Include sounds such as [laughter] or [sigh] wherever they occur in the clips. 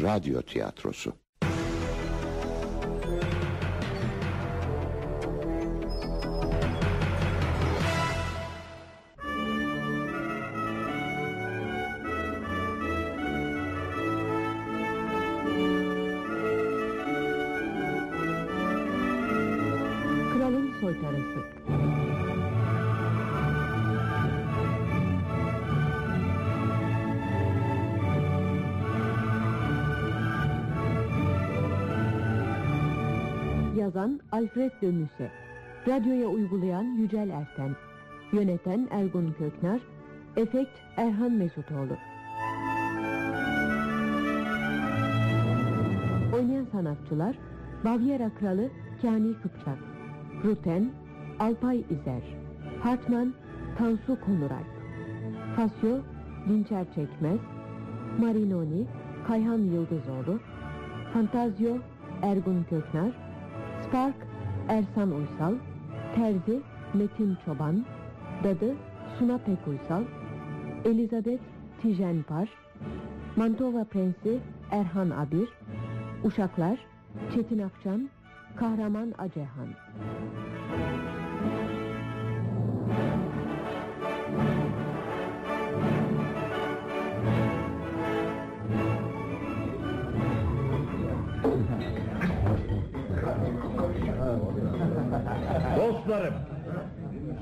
Radyo tiyatrosu. Alfred de Musset Radyoya uygulayan Yücel Erten Yöneten Ergun Köknar Efekt Erhan Mesutoğlu. Oynayan sanatçılar Bavyera Kralı Kani Kıpçak Ruten Alpay İzer Hartman Tansu Konuralp Fasyo Dinçer Çekmez Marinoni Kayhan Yıldızoğlu Fantazyo Ergun Köknar Spark Ersan Uysal Terzi Metin Çoban Dadı Suna Pekuysal Elizabeth Tijen Par Mantova Prensi Erhan Abir Uşaklar Çetin Akçan Kahraman Acehan Dostlarım,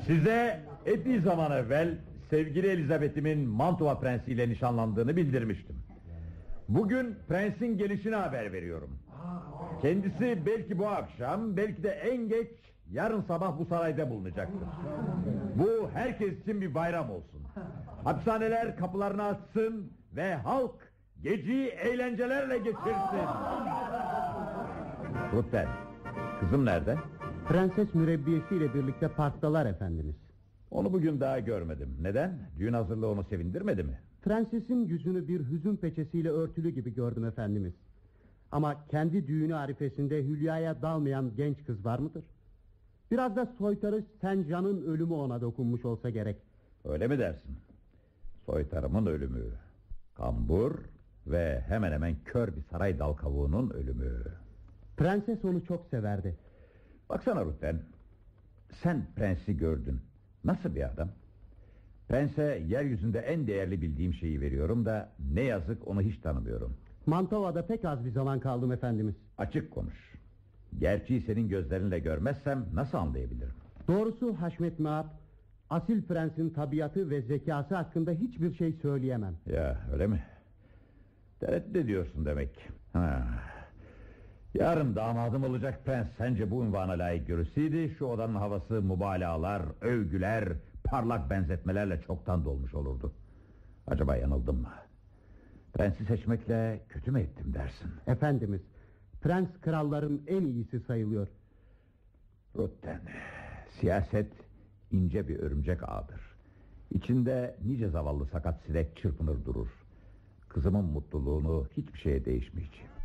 size epey zaman evvel sevgili Elizabeth'imin Mantova Prensi ile nişanlandığını bildirmiştim. Bugün prensin gelişine haber veriyorum. Kendisi belki bu akşam, belki de en geç yarın sabah bu sarayda bulunacaktır. Bu herkes için bir bayram olsun. Hapishaneler kapılarını açsın ve halk geceyi eğlencelerle geçirsin. Rutten, kızım nerede? Prenses mürebbiyesiyle birlikte parktalar efendimiz. Onu bugün daha görmedim. Neden? Düğün hazırlığı onu sevindirmedi mi? Prensesin yüzünü bir hüzün peçesiyle örtülü gibi gördüm efendimiz. Ama kendi düğünü arifesinde Hülya'ya dalmayan genç kız var mıdır? Biraz da soytarı Sencan'ın ölümü ona dokunmuş olsa gerek. Öyle mi dersin? Soytarımın ölümü. Kambur ve hemen hemen kör bir saray dal kavuğunun ölümü. Prenses onu çok severdi. Baksana Rutten. Sen prensi gördün. Nasıl bir adam? Prense yeryüzünde en değerli bildiğim şeyi veriyorum da ne yazık onu hiç tanımıyorum. Mantova'da pek az bir zaman kaldım efendimiz. Açık konuş. Gerçeği senin gözlerinle görmezsem nasıl anlayabilirim? Doğrusu Haşmet Maap, asil prensin tabiatı ve zekası hakkında hiçbir şey söyleyemem. Ya öyle mi? Tereddüt ediyorsun demek. Ha. Yarın damadım olacak prens sence bu ünvana layık görülseydi şu odanın havası mübalağalar, övgüler, parlak benzetmelerle çoktan dolmuş olurdu. Acaba yanıldım mı? Prensi seçmekle kötü mü ettim dersin? Efendimiz, prens kralların en iyisi sayılıyor. Rutten, siyaset ince bir örümcek ağıdır. İçinde nice zavallı sakat sinek çırpınır durur. Kızımın mutluluğunu hiçbir şeye değişmeyeceğim.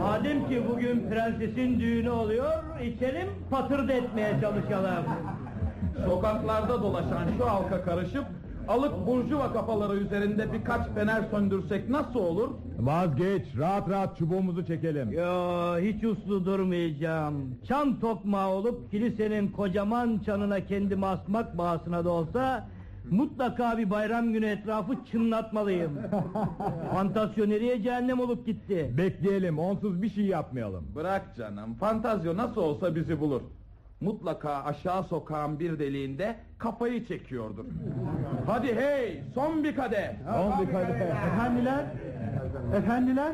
Madem ki bugün prensesin düğünü oluyor, içelim patırdı etmeye çalışalım. Sokaklarda dolaşan şu halka karışıp alıp burjuva kafaları üzerinde birkaç fener söndürsek nasıl olur? Vazgeç, rahat rahat çubuğumuzu çekelim. Yo hiç uslu durmayacağım. Çan tokmağı olup kilisenin kocaman çanına kendimi asmak bahasına da olsa mutlaka bir bayram günü etrafı çınlatmalıyım. [laughs] Fantasyo nereye cehennem olup gitti? Bekleyelim, onsuz bir şey yapmayalım. Bırak canım, fantazyo nasıl olsa bizi bulur. Mutlaka aşağı sokağın bir deliğinde kafayı çekiyordur. Hadi hey, son bir kadeh. Son bir kadeh. Efendiler, efendiler,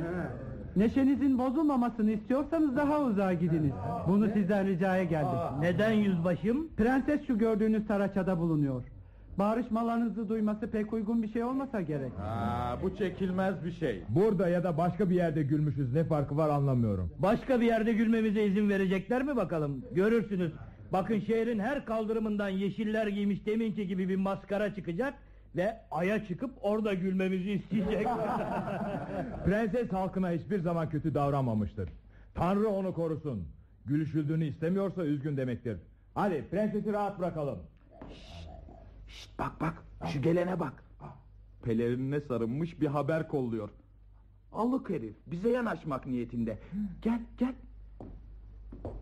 neşenizin bozulmamasını istiyorsanız daha uzağa gidiniz. Bunu sizden ricaya geldim. Neden yüzbaşım? Prenses şu gördüğünüz saraçada bulunuyor. Bağrışmalarınızı duyması pek uygun bir şey olmasa gerek. Aa, bu çekilmez bir şey. Burada ya da başka bir yerde gülmüşüz, ne farkı var anlamıyorum. Başka bir yerde gülmemize izin verecekler mi bakalım? Görürsünüz. Bakın şehrin her kaldırımından yeşiller giymiş deminki gibi bir maskara çıkacak ve aya çıkıp orada gülmemizi isteyecek. [laughs] Prenses halkına hiçbir zaman kötü davranmamıştır. Tanrı onu korusun. Gülüşüldüğünü istemiyorsa üzgün demektir. Hadi prensesi rahat bırakalım. Şşt bak bak şu gelene bak. Pelerinine sarılmış bir haber kolluyor. Alık herif bize yanaşmak niyetinde. Gel gel.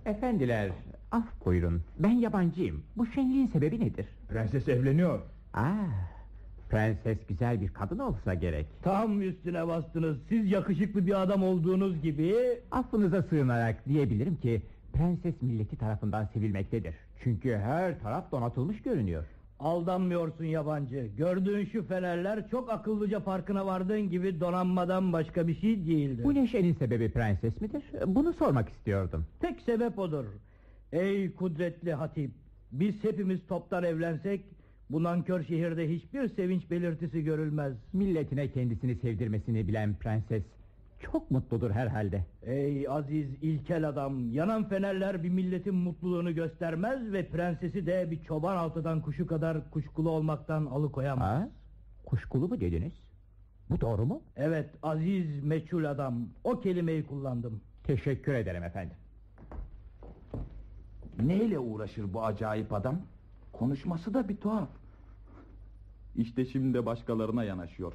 Efendiler, af buyurun. Ben yabancıyım. Bu şenliğin sebebi nedir? Prenses evleniyor. Aa, prenses güzel bir kadın olsa gerek. Tam üstüne bastınız. Siz yakışıklı bir adam olduğunuz gibi... Affınıza sığınarak diyebilirim ki prenses milleti tarafından sevilmektedir. Çünkü her taraf donatılmış görünüyor. Aldanmıyorsun yabancı. Gördüğün şu fenerler çok akıllıca farkına vardığın gibi donanmadan başka bir şey değildir. Bu neşenin sebebi prenses midir? Bunu sormak istiyordum. Tek sebep odur. Ey kudretli hatip, biz hepimiz toptan evlensek bu nankör şehirde hiçbir sevinç belirtisi görülmez. Milletine kendisini sevdirmesini bilen prenses çok mutludur herhalde. Ey aziz ilkel adam, yanan fenerler bir milletin mutluluğunu göstermez ve prensesi de bir çoban altıdan kuşu kadar kuşkulu olmaktan alıkoyamaz. Ha? Kuşkulu mu dediniz? Bu doğru mu? Evet, aziz meçhul adam. O kelimeyi kullandım. Teşekkür ederim efendim. Neyle uğraşır bu acayip adam? Konuşması da bir tuhaf. İşte şimdi de başkalarına yanaşıyor.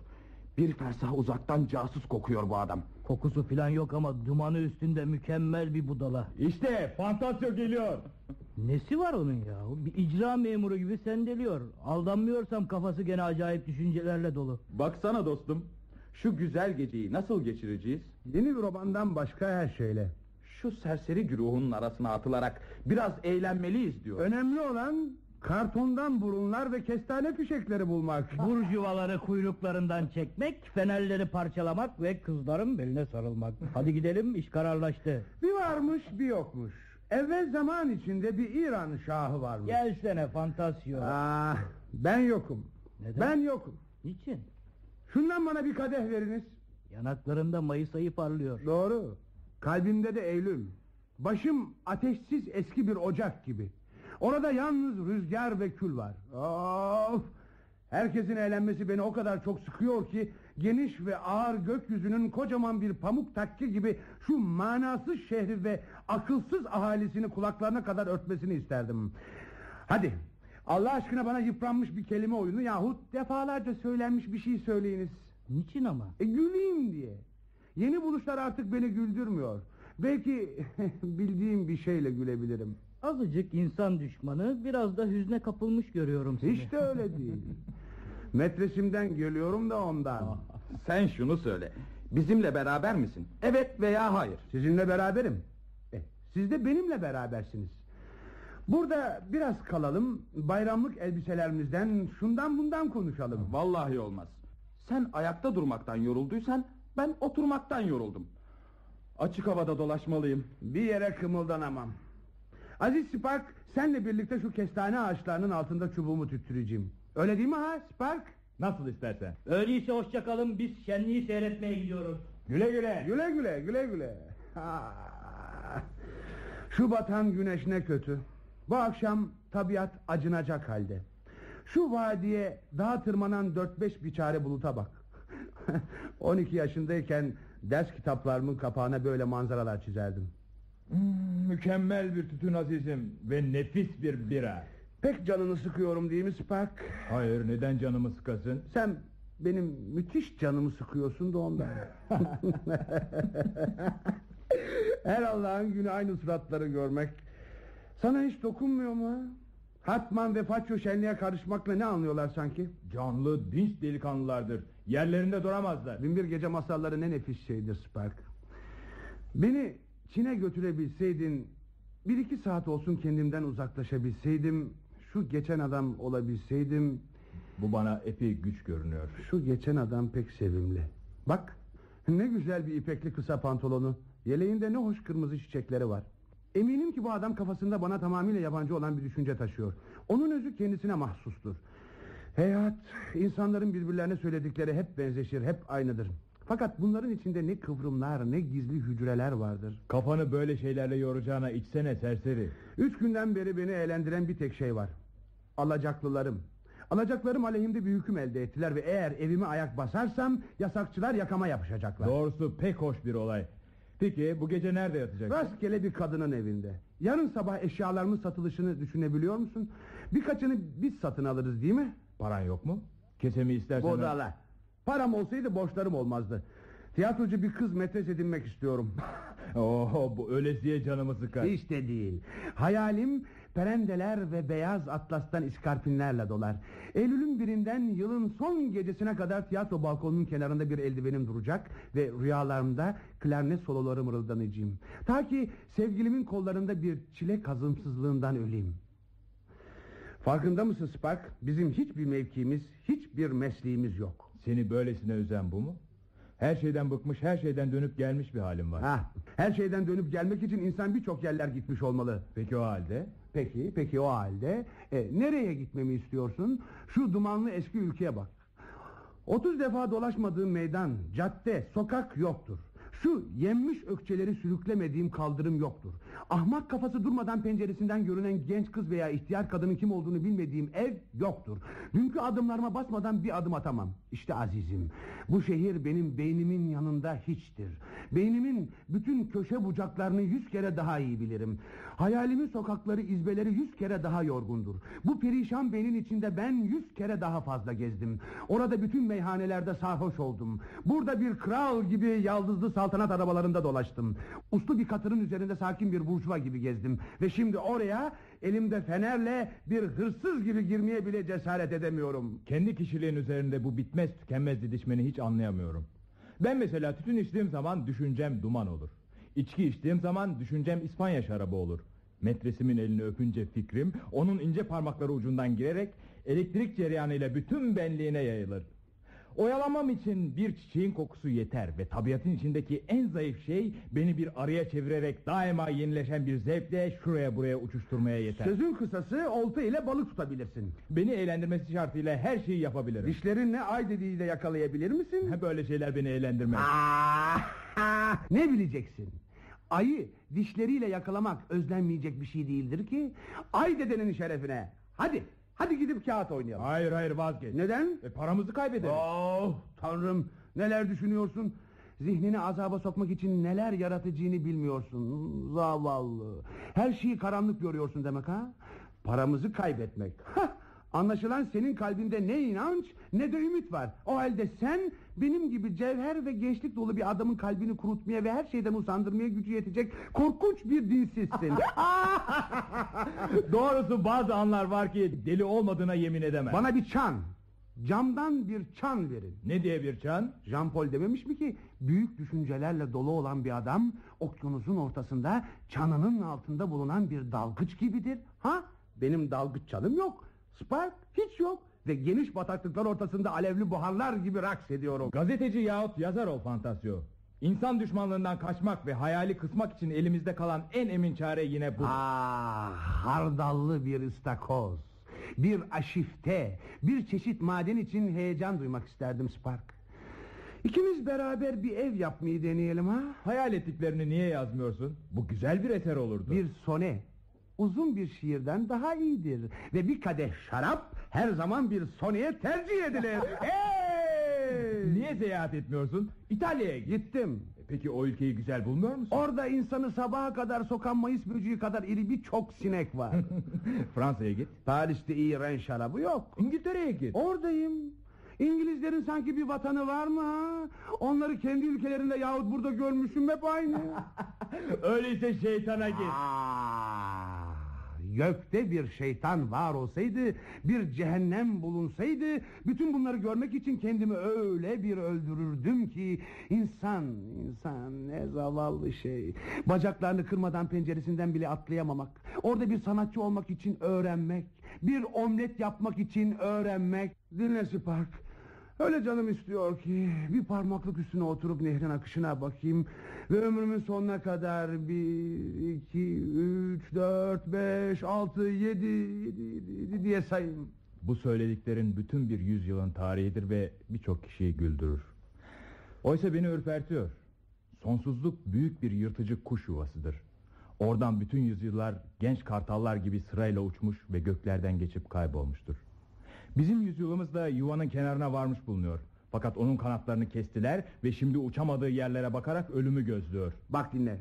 Bir fersah uzaktan casus kokuyor bu adam. Kokusu filan yok ama dumanı üstünde mükemmel bir budala. İşte Fantasio geliyor. Nesi var onun ya? Bir icra memuru gibi sendeliyor. Aldanmıyorsam kafası gene acayip düşüncelerle dolu. Baksana dostum. Şu güzel geceyi nasıl geçireceğiz? Yeni bir romandan başka her şeyle. Şu serseri güruhun arasına atılarak biraz eğlenmeliyiz diyor. Önemli olan kartondan burunlar ve kestane fişekleri bulmak. [laughs] Burjuvaları kuyruklarından çekmek, fenerleri parçalamak ve kızların beline sarılmak. [laughs] Hadi gidelim iş kararlaştı. Bir varmış bir yokmuş. Evvel zaman içinde bir İran şahı varmış. Gelsene Fantasio. Ah, ben yokum. Neden? Ben yokum. Niçin? Şundan bana bir kadeh veriniz. Yanaklarında mayıs ayı parlıyor. Doğru. Kalbimde de Eylül. Başım ateşsiz eski bir ocak gibi. Orada yalnız rüzgar ve kül var. Of! Herkesin eğlenmesi beni o kadar çok sıkıyor ki geniş ve ağır gökyüzünün kocaman bir pamuk takke gibi şu manasız şehri ve akılsız ahalisini kulaklarına kadar örtmesini isterdim. Hadi Allah aşkına bana yıpranmış bir kelime oyunu yahut defalarca söylenmiş bir şey söyleyiniz. Niçin ama? E, güleyim diye. Yeni buluşlar artık beni güldürmüyor. Belki [laughs] bildiğim bir şeyle gülebilirim. Azıcık insan düşmanı, biraz da hüzne kapılmış görüyorum seni. Hiç de öyle değil. [laughs] Metresimden geliyorum da ondan. Sen şunu söyle. Bizimle beraber misin? Evet veya hayır. Sizinle beraberim. E, siz de benimle berabersiniz. Burada biraz kalalım. Bayramlık elbiselerimizden şundan bundan konuşalım. Vallahi olmaz. Sen ayakta durmaktan yorulduysan ben oturmaktan yoruldum. Açık havada dolaşmalıyım. Bir yere kımıldanamam. Aziz Spark senle birlikte şu kestane ağaçlarının altında çubuğumu tüttüreceğim. Öyle değil mi ha Spark? Nasıl istersen. Öyleyse hoşçakalın, biz şenliği seyretmeye gidiyoruz. Güle güle. Güle güle güle güle. Ha. Şu batan güneş ne kötü. Bu akşam tabiat acınacak halde. Şu vadiye dağa tırmanan 4-5 biçare buluta bak. [laughs] 12 yaşındayken ders kitaplarımın kapağına böyle manzaralar çizerdim. Hmm, mükemmel bir tütün azizim ve nefis bir bira. Pek canını sıkıyorum değil mi Spark? Hayır neden canımı sıkasın? Sen benim müthiş canımı sıkıyorsun da ondan. [laughs] Her Allah'ın günü aynı suratları görmek. Sana hiç dokunmuyor mu? ha? Hartman ve Faço şenliğe karışmakla ne anlıyorlar sanki? Canlı dinç delikanlılardır. Yerlerinde duramazlar. Binbir gece masalları ne nefis şeydir Spark. Beni Çin'e götürebilseydin... ...bir iki saat olsun kendimden uzaklaşabilseydim... ...şu geçen adam olabilseydim... Bu bana epey güç görünüyor. Şu geçen adam pek sevimli. Bak ne güzel bir ipekli kısa pantolonu. Yeleğinde ne hoş kırmızı çiçekleri var. Eminim ki bu adam kafasında bana tamamıyla yabancı olan bir düşünce taşıyor. Onun özü kendisine mahsustur. Heyhat insanların birbirlerine söyledikleri hep benzeşir hep aynıdır. Fakat bunların içinde ne kıvrımlar ne gizli hücreler vardır. Kafanı böyle şeylerle yoracağına içsene serseri. Üç günden beri beni eğlendiren bir tek şey var. Alacaklılarım. Alacaklarım aleyhimde bir hüküm elde ettiler ve eğer evime ayak basarsam yasakçılar yakama yapışacaklar. Doğrusu pek hoş bir olay. Peki bu gece nerede yatacaksın? Rastgele bir kadının evinde. Yarın sabah eşyalarımın satılışını düşünebiliyor musun? Birkaçını biz satın alırız değil mi? Paran yok mu? Kesemi istersen... Bodala. Param olsaydı borçlarım olmazdı. Tiyatrocu bir kız metres edinmek istiyorum. [laughs] Oo, bu ölesiye canımı sıkar. Hiç de değil. Hayalim perendeler ve beyaz atlastan iskarpinlerle dolar. Eylül'ün birinden yılın son gecesine kadar tiyatro balkonunun kenarında bir eldivenim duracak ve rüyalarımda klarnet soloları mırıldanacağım. Ta ki sevgilimin kollarında bir çilek hazımsızlığından öleyim. Farkında mısın Spark? Bizim hiçbir mevkimiz, hiçbir mesleğimiz yok. Seni böylesine üzen bu mu? Her şeyden bıkmış, her şeyden dönüp gelmiş bir halim var. Ha, her şeyden dönüp gelmek için insan birçok yerler gitmiş olmalı. Peki o halde? Peki, peki o halde e, nereye gitmemi istiyorsun? Şu dumanlı eski ülkeye bak. 30 defa dolaşmadığım meydan, cadde, sokak yoktur. Şu yenmiş ökçeleri sürüklemediğim kaldırım yoktur. Ahmak kafası durmadan penceresinden görünen genç kız veya ihtiyar kadının kim olduğunu bilmediğim ev yoktur. Dünkü adımlarıma basmadan bir adım atamam. İşte azizim, bu şehir benim beynimin yanında hiçtir. Beynimin bütün köşe bucaklarını yüz kere daha iyi bilirim. Hayalimin sokakları, izbeleri yüz kere daha yorgundur. Bu perişan beynin içinde ben yüz kere daha fazla gezdim. Orada bütün meyhanelerde sarhoş oldum. Burada bir kral gibi yaldızlı saltanat arabalarında dolaştım. Uslu bir katırın üzerinde sakin bir burjuva gibi gezdim. Ve şimdi oraya elimde fenerle bir hırsız gibi girmeye bile cesaret edemiyorum. Kendi kişiliğin üzerinde bu bitmez tükenmez didişmeni hiç anlayamıyorum. Ben mesela tütün içtiğim zaman düşüncem duman olur. İçki içtiğim zaman düşüncem İspanya şarabı olur. Metresimin elini öpünce fikrim onun ince parmakları ucundan girerek elektrik cereyanıyla bütün benliğine yayılır. Oyalamam için bir çiçeğin kokusu yeter ve tabiatın içindeki en zayıf şey beni bir araya çevirerek daima yenileşen bir zevkle şuraya buraya uçuşturmaya yeter. Sözün kısası olta ile balık tutabilirsin. Beni eğlendirmesi şartıyla her şeyi yapabilirim. Dişlerinle ay dediği de yakalayabilir misin? Ha, [laughs] Böyle şeyler beni eğlendirmez. Aa, [laughs] ne bileceksin? Ayı dişleriyle yakalamak özlenmeyecek bir şey değildir ki. Ay dedenin şerefine. Hadi, hadi gidip kağıt oynayalım. Hayır hayır vazgeç. Neden? E, paramızı kaybederiz. Oh tanrım neler düşünüyorsun? Zihnini azaba sokmak için neler yaratacağını bilmiyorsun. Zavallı. Her şeyi karanlık görüyorsun demek ha? Paramızı kaybetmek. Hah, Anlaşılan senin kalbinde ne inanç ne de ümit var. O halde sen benim gibi cevher ve gençlik dolu bir adamın kalbini kurutmaya ve her şeyden usandırmaya gücü yetecek korkunç bir dinsizsin. [laughs] Doğrusu bazı anlar var ki deli olmadığına yemin edemem. Bana bir çan, camdan bir çan verin. Ne diye bir çan? Jean Paul dememiş mi ki büyük düşüncelerle dolu olan bir adam okyanusun ortasında çanının altında bulunan bir dalgıç gibidir. Ha? Benim dalgıç çanım yok. Spark hiç yok ve geniş bataklıklar ortasında alevli buharlar gibi raks ediyorum. Gazeteci yahut yazar ol fantasyo. İnsan düşmanlığından kaçmak ve hayali kısmak için elimizde kalan en emin çare yine bu. Ah, hardallı bir ıstakoz, bir aşifte, bir çeşit maden için heyecan duymak isterdim Spark. İkimiz beraber bir ev yapmayı deneyelim ha? Hayal ettiklerini niye yazmıyorsun? Bu güzel bir eser olurdu. Bir sone uzun bir şiirden daha iyidir ve bir kadeh şarap her zaman bir soneye tercih edilir. [laughs] hey! Niye seyahat etmiyorsun? İtalya'ya git. Gittim. E, Peki o ülkeyi güzel bulmuyor musun? Orada insanı sabaha kadar sokan mayıs böceği kadar iri birçok sinek var. [laughs] Fransa'ya git. Paris'te iyi ren şarabı yok. İngiltere'ye git. Oradayım. İngilizlerin sanki bir vatanı var mı ha? Onları kendi ülkelerinde yahut burada görmüşüm hep aynı. [laughs] Öyleyse şeytana git. Aa, gökte bir şeytan var olsaydı, bir cehennem bulunsaydı, bütün bunları görmek için kendimi öyle bir öldürürdüm ki insan, insan ne zavallı şey. Bacaklarını kırmadan penceresinden bile atlayamamak, orada bir sanatçı olmak için öğrenmek, bir omlet yapmak için öğrenmek. Dinle Spark. Öyle canım istiyor ki bir parmaklık üstüne oturup nehrin akışına bakayım ve ömrümün sonuna kadar bir, iki, üç, dört, beş, altı, yedi, yedi, yedi, yedi diye sayayım. Bu söylediklerin bütün bir yüzyılın tarihidir ve birçok kişiyi güldürür. Oysa beni ürpertiyor. Sonsuzluk büyük bir yırtıcı kuş yuvasıdır. Oradan bütün yüzyıllar genç kartallar gibi sırayla uçmuş ve göklerden geçip kaybolmuştur. Bizim yüzyılımız da yuvanın kenarına varmış bulunuyor. Fakat onun kanatlarını kestiler ve şimdi uçamadığı yerlere bakarak ölümü gözlüyor. Bak dinle.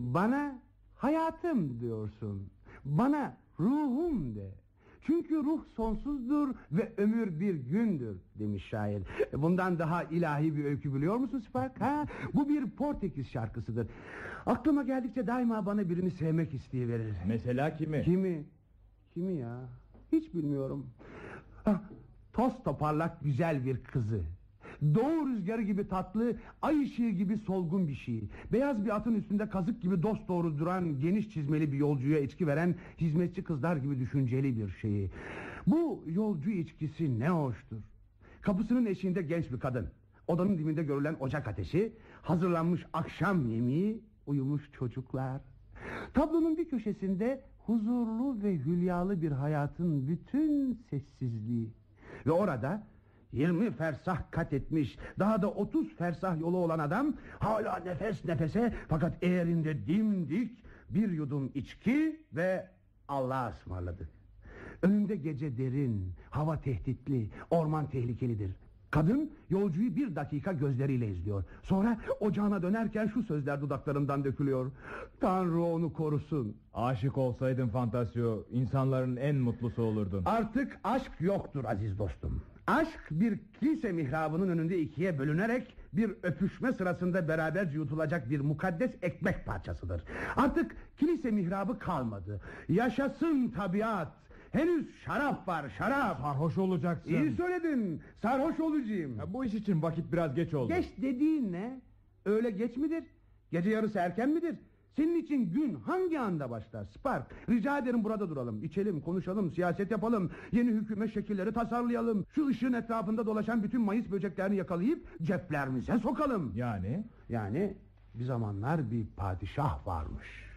Bana hayatım diyorsun. Bana ruhum de. Çünkü ruh sonsuzdur ve ömür bir gündür demiş şair. Bundan daha ilahi bir öykü biliyor musun Spark? Ha? Bu bir Portekiz şarkısıdır. Aklıma geldikçe daima bana birini sevmek isteği verir. Mesela kimi? Kimi? Kimi ya? Hiç bilmiyorum. Ah, toz toparlak güzel bir kızı. Doğu rüzgarı gibi tatlı, ay ışığı gibi solgun bir şey. Beyaz bir atın üstünde kazık gibi dost doğru duran, geniş çizmeli bir yolcuya içki veren hizmetçi kızlar gibi düşünceli bir şeyi. Bu yolcu içkisi ne hoştur. Kapısının eşiğinde genç bir kadın. Odanın dibinde görülen ocak ateşi, hazırlanmış akşam yemeği, uyumuş çocuklar. Tablonun bir köşesinde huzurlu ve hülyalı bir hayatın bütün sessizliği. Ve orada 20 fersah kat etmiş, daha da 30 fersah yolu olan adam hala nefes nefese fakat eğerinde dimdik bir yudum içki ve Allah'a ısmarladı. Önünde gece derin, hava tehditli, orman tehlikelidir. Kadın yolcuyu bir dakika gözleriyle izliyor. Sonra ocağına dönerken şu sözler dudaklarından dökülüyor. Tanrı onu korusun. Aşık olsaydın Fantasio, insanların en mutlusu olurdun. Artık aşk yoktur aziz dostum. Aşk bir kilise mihrabının önünde ikiye bölünerek bir öpüşme sırasında beraberce yutulacak bir mukaddes ekmek parçasıdır. Artık kilise mihrabı kalmadı. Yaşasın tabiat. Henüz şarap var şarap. Sarhoş olacaksın. İyi söyledin. Sarhoş olacağım. Ya bu iş için vakit biraz geç oldu. Geç dediğin ne? Öyle geç midir? Gece yarısı erken midir? Senin için gün hangi anda başlar? Spark, rica ederim burada duralım. İçelim, konuşalım, siyaset yapalım. Yeni hükümet şekilleri tasarlayalım. Şu ışığın etrafında dolaşan bütün mayıs böceklerini yakalayıp ceplerimize sokalım. Yani? Yani bir zamanlar bir padişah varmış.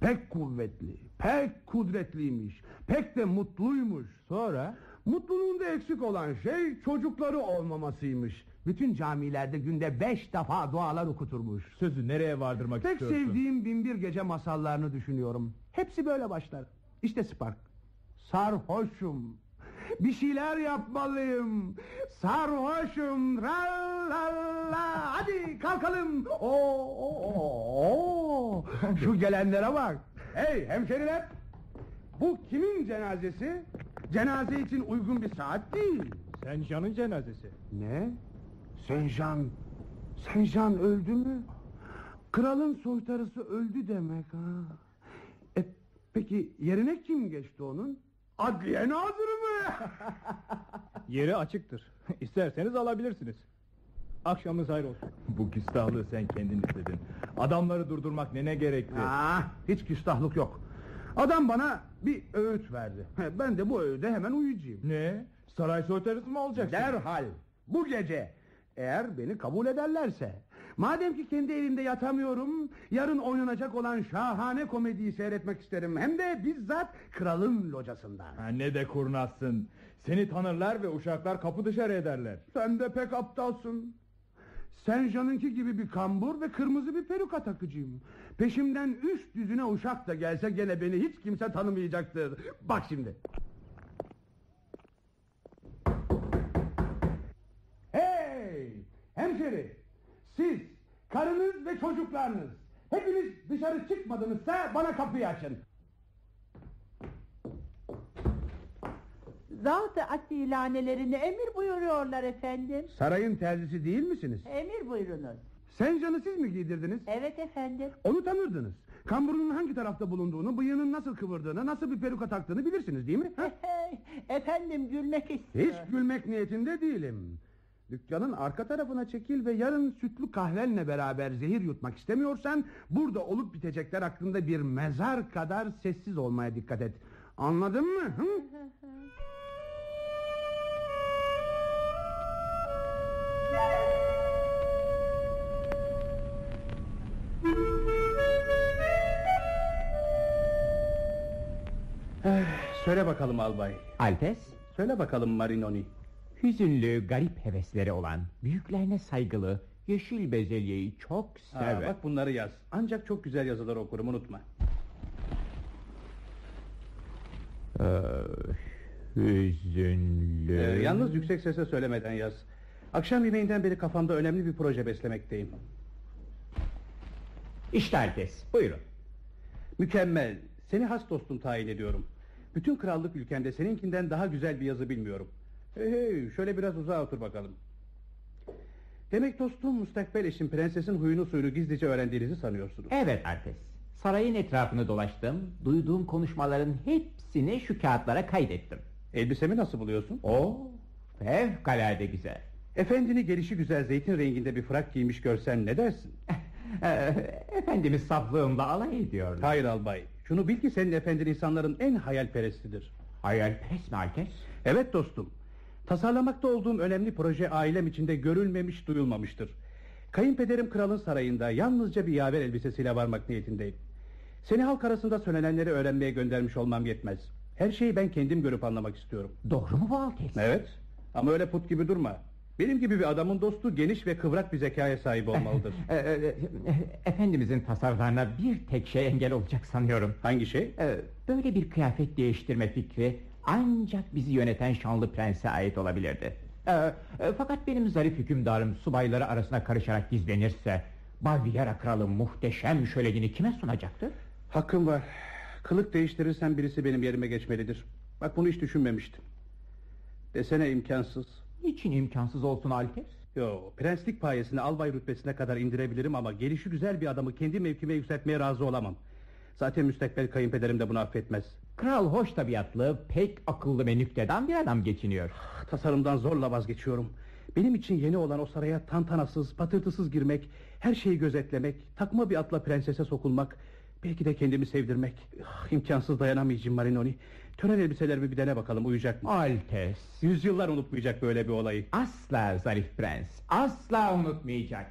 Pek kuvvetli, pek kudretliymiş, pek de mutluymuş. Sonra? Mutluluğunda eksik olan şey çocukları olmamasıymış. Bütün camilerde günde beş defa dualar okuturmuş. Sözü nereye vardırmak Pek istiyorsun? sevdiğim binbir gece masallarını düşünüyorum. Hepsi böyle başlar. İşte Spark. Sarhoşum. Bir şeyler yapmalıyım. Sarhoşum. Ra la la. Hadi kalkalım. Oo, oo, oo. [laughs] Şu gelenlere bak. Hey hemşeriler. Bu kimin cenazesi? Cenaze için uygun bir saat değil. Sencan'ın cenazesi. Ne? Senjan Senjan öldü mü? Kralın soytarısı öldü demek ha. E, peki yerine kim geçti onun? Adliye nazırı mı? [laughs] Yeri açıktır. İsterseniz alabilirsiniz. Akşamınız hayır olsun. Bu küstahlığı sen kendin istedin. Adamları durdurmak ne ne gerekti? ah, hiç küstahlık yok. Adam bana bir öğüt verdi. Ben de bu öğüde hemen uyuyacağım. Ne? Saray soytarısı mı olacaksın? Derhal bu gece eğer beni kabul ederlerse madem ki kendi evimde yatamıyorum yarın oynanacak olan şahane komediyi seyretmek isterim hem de bizzat kralın locasından. Ha, ne de kurnazsın. Seni tanırlar ve uşaklar kapı dışarı ederler. Sen de pek aptalsın. Sen Jan'ınki gibi bir kambur ve kırmızı bir peruka takıcıyım. Peşimden üç düzüne uşak da gelse gene beni hiç kimse tanımayacaktır. Bak şimdi. Hey! Hemşeri! Siz, karınız ve çocuklarınız hepiniz dışarı çıkmadınızsa bana kapıyı açın. Zat-ı asilhanelerini emir buyuruyorlar efendim. Sarayın terzisi değil misiniz? Emir buyurunuz. Sen Jan'ı siz mi giydirdiniz? Evet efendim. Onu tanırdınız. Kamburunun hangi tarafta bulunduğunu, bıyığının nasıl kıvırdığını, nasıl bir peruka taktığını bilirsiniz değil mi? [laughs] Efendim gülmek istiyor. Hiç gülmek niyetinde değilim. Dükkanın arka tarafına çekil ve yarın sütlü kahvenle beraber zehir yutmak istemiyorsan... ...burada olup bitecekler hakkında bir mezar kadar sessiz olmaya dikkat et. Anladın mı? Hı? [laughs] Söyle bakalım albay. Altes, Söyle bakalım Marinoni. hüzünlü, garip hevesleri olan, büyüklerine saygılı, yeşil bezelyeyi çok sever. bak bunları yaz. Ancak çok güzel yazılar okurum unutma. Ee, hüzünlü... Ee, yalnız yüksek sesle söylemeden yaz. Akşam yemeğinden beri kafamda önemli bir proje beslemekteyim. İşte herkes. Buyurun. Mükemmel. Seni has dostum tayin ediyorum. Bütün krallık ülkende seninkinden daha güzel bir yazı bilmiyorum. Hey hey şöyle biraz uzağa otur bakalım. Demek dostum müstakbel eşin prensesin huyunu suyunu gizlice öğrendiğinizi sanıyorsunuz. Evet herkes. Sarayın etrafını dolaştım. Duyduğum konuşmaların hepsini şu kağıtlara kaydettim. Elbisemi nasıl buluyorsun? O fevkalade güzel. Efendini gelişi güzel zeytin renginde bir frak giymiş görsen ne dersin? [laughs] Ee, Efendimiz saflığımla alay ediyorlar. Hayır albay. Şunu bil ki senin efendin insanların en hayalperestidir. Hayalperest mi herkes? Evet dostum. Tasarlamakta olduğum önemli proje ailem içinde görülmemiş duyulmamıştır. Kayınpederim kralın sarayında yalnızca bir yaver elbisesiyle varmak niyetindeyim. Seni halk arasında söylenenleri öğrenmeye göndermiş olmam yetmez. Her şeyi ben kendim görüp anlamak istiyorum. Doğru mu bu Altes? Evet ama öyle put gibi durma. Benim gibi bir adamın dostu geniş ve kıvrak bir zekaya sahip olmalıdır. [laughs] Ee, e, Efendimizin tasarlarına bir tek şey engel olacak sanıyorum. Hangi şey? Ee, Böyle bir kıyafet değiştirme fikri ancak bizi yöneten şanlı prense ait olabilirdi. Ee, e, fakat benim zarif hükümdarım subayları arasına karışarak gizlenirse... ...Baviera kralı muhteşem şölenini kime sunacaktır? Hakkın var. Kılık değiştirirsen birisi benim yerime geçmelidir. Bak bunu hiç düşünmemiştim. Desene imkansız. Niçin imkansız olsun Altes? Yo, prenslik payesini albay rütbesine kadar indirebilirim ama gelişi güzel bir adamı kendi mevkime yükseltmeye razı olamam. Zaten müstakbel kayınpederim de bunu affetmez. Kral hoş tabiatlı, pek akıllı ve nüktedan bir adam geçiniyor. Tasarımdan zorla vazgeçiyorum. Benim için yeni olan o saraya tantanasız, patırtısız girmek, her şeyi gözetlemek, takma bir atla prensese sokulmak, belki de kendimi sevdirmek. Ah, imkansız dayanamayacağım Marinoni. Tören elbiselerimi bir dene bakalım uyacak mı? Altes, Yüzyıllar unutmayacak böyle bir olayı. asla zarif prens, asla unutmayacak.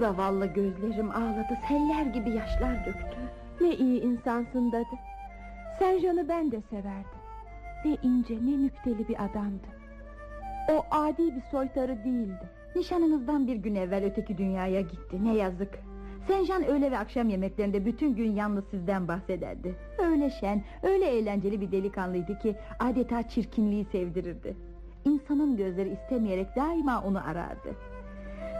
Zavallı gözlerim ağladı, seller gibi yaşlar döktü. Ne iyi insansın dadı. Sercan'ı ben de severdim. Ne ince ne nükteli bir adamdı. O adi bir soytarı değildi. Nişanınızdan bir gün evvel öteki dünyaya gitti, ne yazık. Sencan öğle ve akşam yemeklerinde bütün gün yalnız sizden bahsederdi. Öyle şen, öyle eğlenceli bir delikanlıydı ki adeta çirkinliği sevdirirdi. İnsanın gözleri istemeyerek daima onu arardı.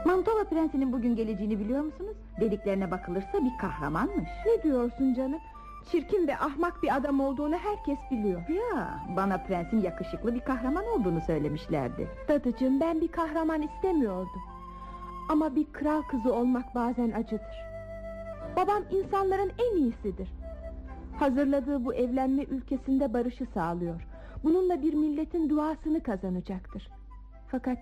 Mantova prensinin bugün geleceğini biliyor musunuz? Dediklerine bakılırsa bir kahramanmış. Ne diyorsun canım? Çirkin ve ahmak bir adam olduğunu herkes biliyor. Ya, bana prensin yakışıklı bir kahraman olduğunu söylemişlerdi. Dadıcığım ben bir kahraman istemiyordum. Ama bir kral kızı olmak bazen acıdır. Babam insanların en iyisidir. Hazırladığı bu evlenme ülkesinde barışı sağlıyor. Bununla bir milletin duasını kazanacaktır. Fakat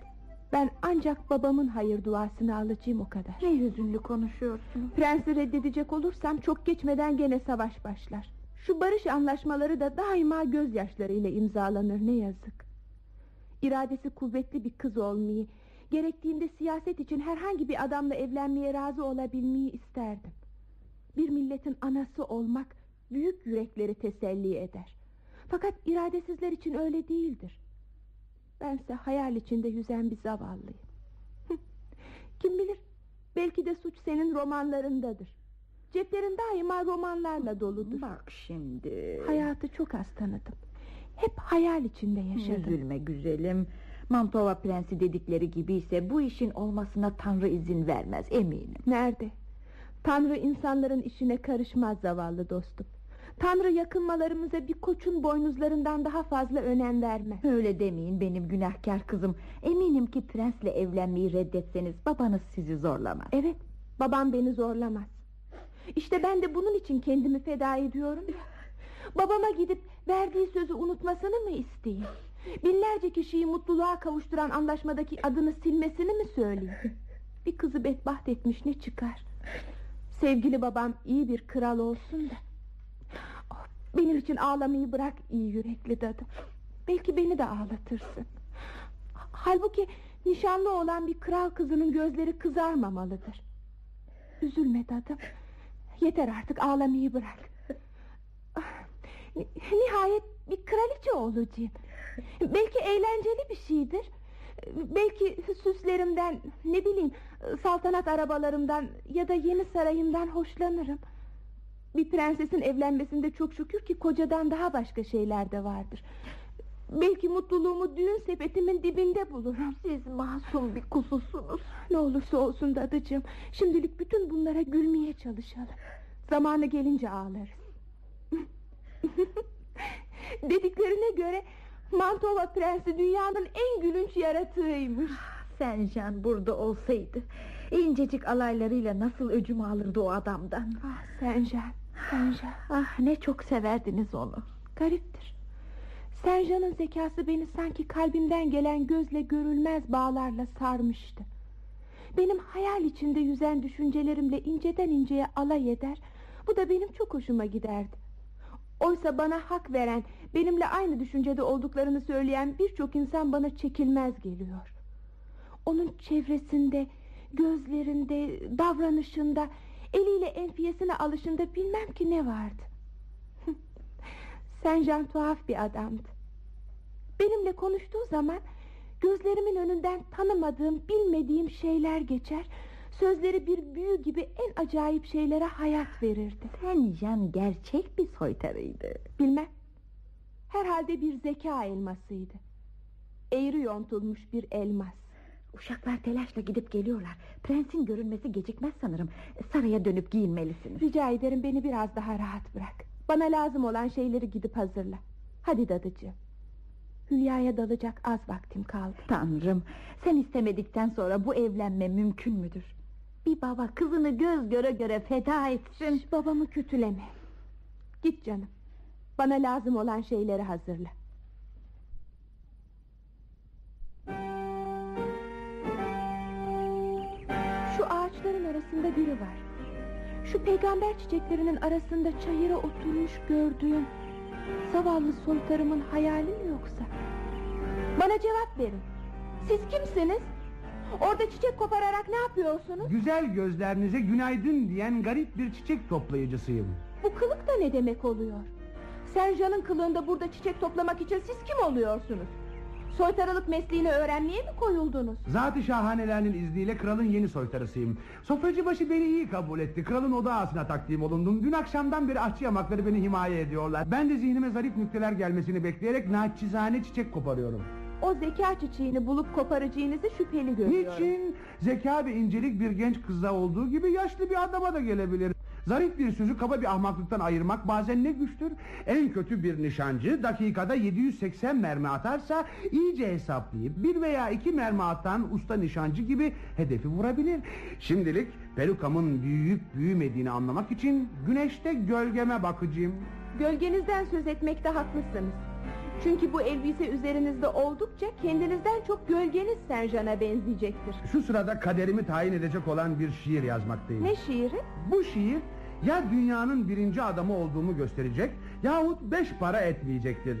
ben ancak babamın hayır duasını alacağım o kadar. Ne hüzünlü konuşuyorsun. Prensi reddedecek olursam çok geçmeden gene savaş başlar. Şu barış anlaşmaları da daima gözyaşlarıyla imzalanır ne yazık. İradesi kuvvetli bir kız olmayı, gerektiğinde siyaset için herhangi bir adamla evlenmeye razı olabilmeyi isterdim. Bir milletin anası olmak büyük yürekleri teselli eder. Fakat iradesizler için öyle değildir. Bense hayal içinde yüzen bir zavallıyım. [laughs] Kim bilir belki de suç senin romanlarındadır. Ceplerin daima romanlarla doludur. Bak şimdi. Hayatı çok az tanıdım. Hep hayal içinde yaşadım. Üzülme güzelim. Mantova prensi dedikleri gibi ise bu işin olmasına Tanrı izin vermez eminim. Nerede? Tanrı insanların işine karışmaz zavallı dostum. Tanrı yakınmalarımıza bir koçun boynuzlarından daha fazla önem vermez. Öyle demeyin benim günahkar kızım. Eminim ki prensle evlenmeyi reddetseniz babanız sizi zorlamaz. Evet, babam beni zorlamaz. İşte ben de bunun için kendimi feda ediyorum ya. Babama gidip verdiği sözü unutmasını mı isteyeyim? Binlerce kişiyi mutluluğa kavuşturan anlaşmadaki adını silmesini mi söyleyeyim? Bir kızı bedbaht etmiş ne çıkar? Sevgili babam iyi bir kral olsun da. Benim için ağlamayı bırak iyi yürekli dadım. Belki beni de ağlatırsın. Halbuki nişanlı olan bir kral kızının gözleri kızarmamalıdır. Üzülme dadım. Yeter artık ağlamayı bırak. Nihayet bir kraliçe olacağım. Belki eğlenceli bir şeydir. Belki süslerimden, ne bileyim, saltanat arabalarımdan ya da yeni sarayımdan hoşlanırım. Bir prensesin evlenmesinde çok şükür ki kocadan daha başka şeyler de vardır. Belki mutluluğumu düğün sepetimin dibinde bulurum. Siz masum bir kuzusunuz. Ne olursa olsun dadıcığım. Şimdilik bütün bunlara gülmeye çalışalım. Zamanı gelince ağlarız. [laughs] Dediklerine göre Mantova prensi dünyanın en gülünç yaratığıymış. Sencan burada olsaydı incecik alaylarıyla nasıl öcümü alırdı o adamdan. Ah Sencan, Sencan. Ah ne çok severdiniz onu. Gariptir. Senjan'ın zekası beni sanki kalbimden gelen gözle görülmez bağlarla sarmıştı. Benim hayal içinde yüzen düşüncelerimle inceden inceye alay eder. Bu da benim çok hoşuma giderdi. Oysa bana hak veren, benimle aynı düşüncede olduklarını söyleyen birçok insan bana çekilmez geliyor. Onun çevresinde, gözlerinde, davranışında, eliyle enfiyesine alışında bilmem ki ne vardı. Sencan tuhaf bir adamdı. Benimle konuştuğu zaman gözlerimin önünden tanımadığım, bilmediğim şeyler geçer. Sözleri bir büyü gibi en acayip şeylere hayat verirdi. Sencan gerçek bir soytarıydı. Bilmem. Herhalde bir zeka elmasıydı. Eğri yontulmuş bir elmas. Uşaklar telaşla gidip geliyorlar. Prensin görünmesi gecikmez sanırım. Saraya dönüp giyinmelisiniz. Rica ederim beni biraz daha rahat bırak. Bana lazım olan şeyleri gidip hazırla. Hadi dadıcığım. Hülya'ya dalacak az vaktim kaldı. Tanrım, sen istemedikten sonra bu evlenme mümkün müdür? Bir baba kızını göz göre göre feda etsin. Şş, babamı kötüleme. Git canım. Bana lazım olan şeyleri hazırla. Arasında biri var. Şu peygamber çiçeklerinin arasında çayıra oturmuş gördüğüm zavallı soytarımın hayali mi yoksa? Bana cevap verin. Siz kimsiniz? Orada çiçek kopararak ne yapıyorsunuz? Güzel gözlerinize günaydın diyen garip bir çiçek toplayıcısıyım. Bu kılık da ne demek oluyor? Sercan'ın kılığında burada çiçek toplamak için siz kim oluyorsunuz? Soytarılık mesleğini öğrenmeye mi koyuldunuz? Zat-ı şahanelerinin izniyle kralın yeni soytarısıyım. Sofracıbaşı beni iyi kabul etti. Kralın oda ağasına takdim olundum. Dün akşamdan beri aşçı yamakları beni himaye ediyorlar. Ben de zihnime zarif nükteler gelmesini bekleyerek naçizane çiçek koparıyorum. O zeka çiçeğini bulup koparacağınızı şüpheli görüyorum. Niçin? Zeka ve incelik bir genç kızda olduğu gibi yaşlı bir adama da gelebilir. Zarif bir sözü kaba bir ahmaklıktan ayırmak bazen ne güçtür? En kötü bir nişancı dakikada 780 mermi atarsa iyice hesaplayıp bir veya iki mermi atan usta nişancı gibi hedefi vurabilir. Şimdilik pelukamın büyüyüp büyümediğini anlamak için güneşte gölgeme bakacağım. Gölgenizden söz etmekte haklısınız. Çünkü bu elbise üzerinizde oldukça kendinizden çok gölgeniz Serjan'a benzeyecektir. Şu sırada kaderimi tayin edecek olan bir şiir yazmaktayım. Ne şiiri? Bu şiir ya dünyanın birinci adamı olduğumu gösterecek yahut beş para etmeyecektir.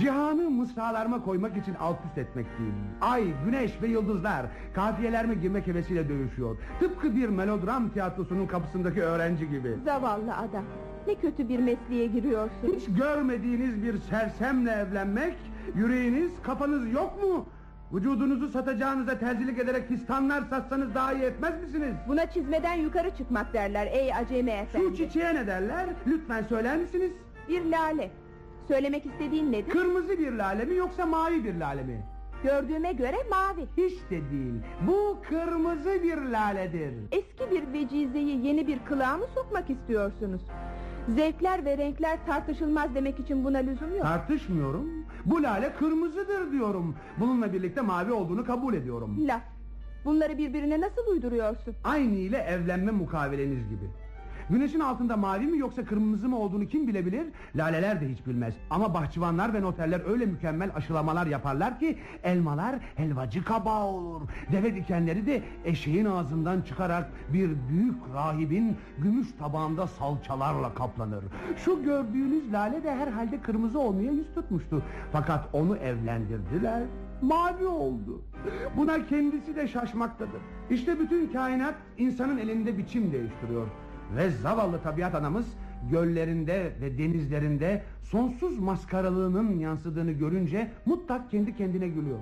Cihanı mısralarıma koymak için alt üst etmekteyim. Ay, güneş ve yıldızlar kafiyelerime girmek hevesiyle dövüşüyor. Tıpkı bir melodram tiyatrosunun kapısındaki öğrenci gibi. Zavallı adam. Ne kötü bir mesleğe giriyorsunuz. Hiç görmediğiniz bir sersemle evlenmek, yüreğiniz, kafanız yok mu? Vücudunuzu satacağınıza terzilik ederek fistanlar satsanız daha iyi etmez misiniz? Buna çizmeden yukarı çıkmak derler ey acemi efendi. Şu çiçeğe ne derler? Lütfen söyler misiniz? Bir lale. Söylemek istediğin nedir? Kırmızı bir lale mi yoksa mavi bir lale mi? Gördüğüme göre mavi. Hiç de değil. Bu kırmızı bir laledir. Eski bir vecizeyi yeni bir kılığa mı sokmak istiyorsunuz? Zevkler ve renkler tartışılmaz demek için buna lüzum yok. Tartışmıyorum. Bu lale kırmızıdır diyorum. Bununla birlikte mavi olduğunu kabul ediyorum. Laf. Bunları birbirine nasıl uyduruyorsun? Aynı ile evlenme mukaveleniz gibi. Güneşin altında mavi mi yoksa kırmızı mı olduğunu kim bilebilir? Laleler de hiç bilmez. Ama bahçıvanlar ve noterler öyle mükemmel aşılamalar yaparlar ki elmalar helvacı kabağı olur. Deve dikenleri de eşeğin ağzından çıkarak bir büyük rahibin gümüş tabağında salçalarla kaplanır. Şu gördüğünüz lale de herhalde kırmızı olmaya yüz tutmuştu. Fakat onu evlendirdiler. Mavi oldu. Buna kendisi de şaşmaktadır. İşte bütün kainat insanın elinde biçim değiştiriyor. Ve zavallı tabiat anamız göllerinde ve denizlerinde sonsuz maskaralığının yansıdığını görünce mutlak kendi kendine gülüyor.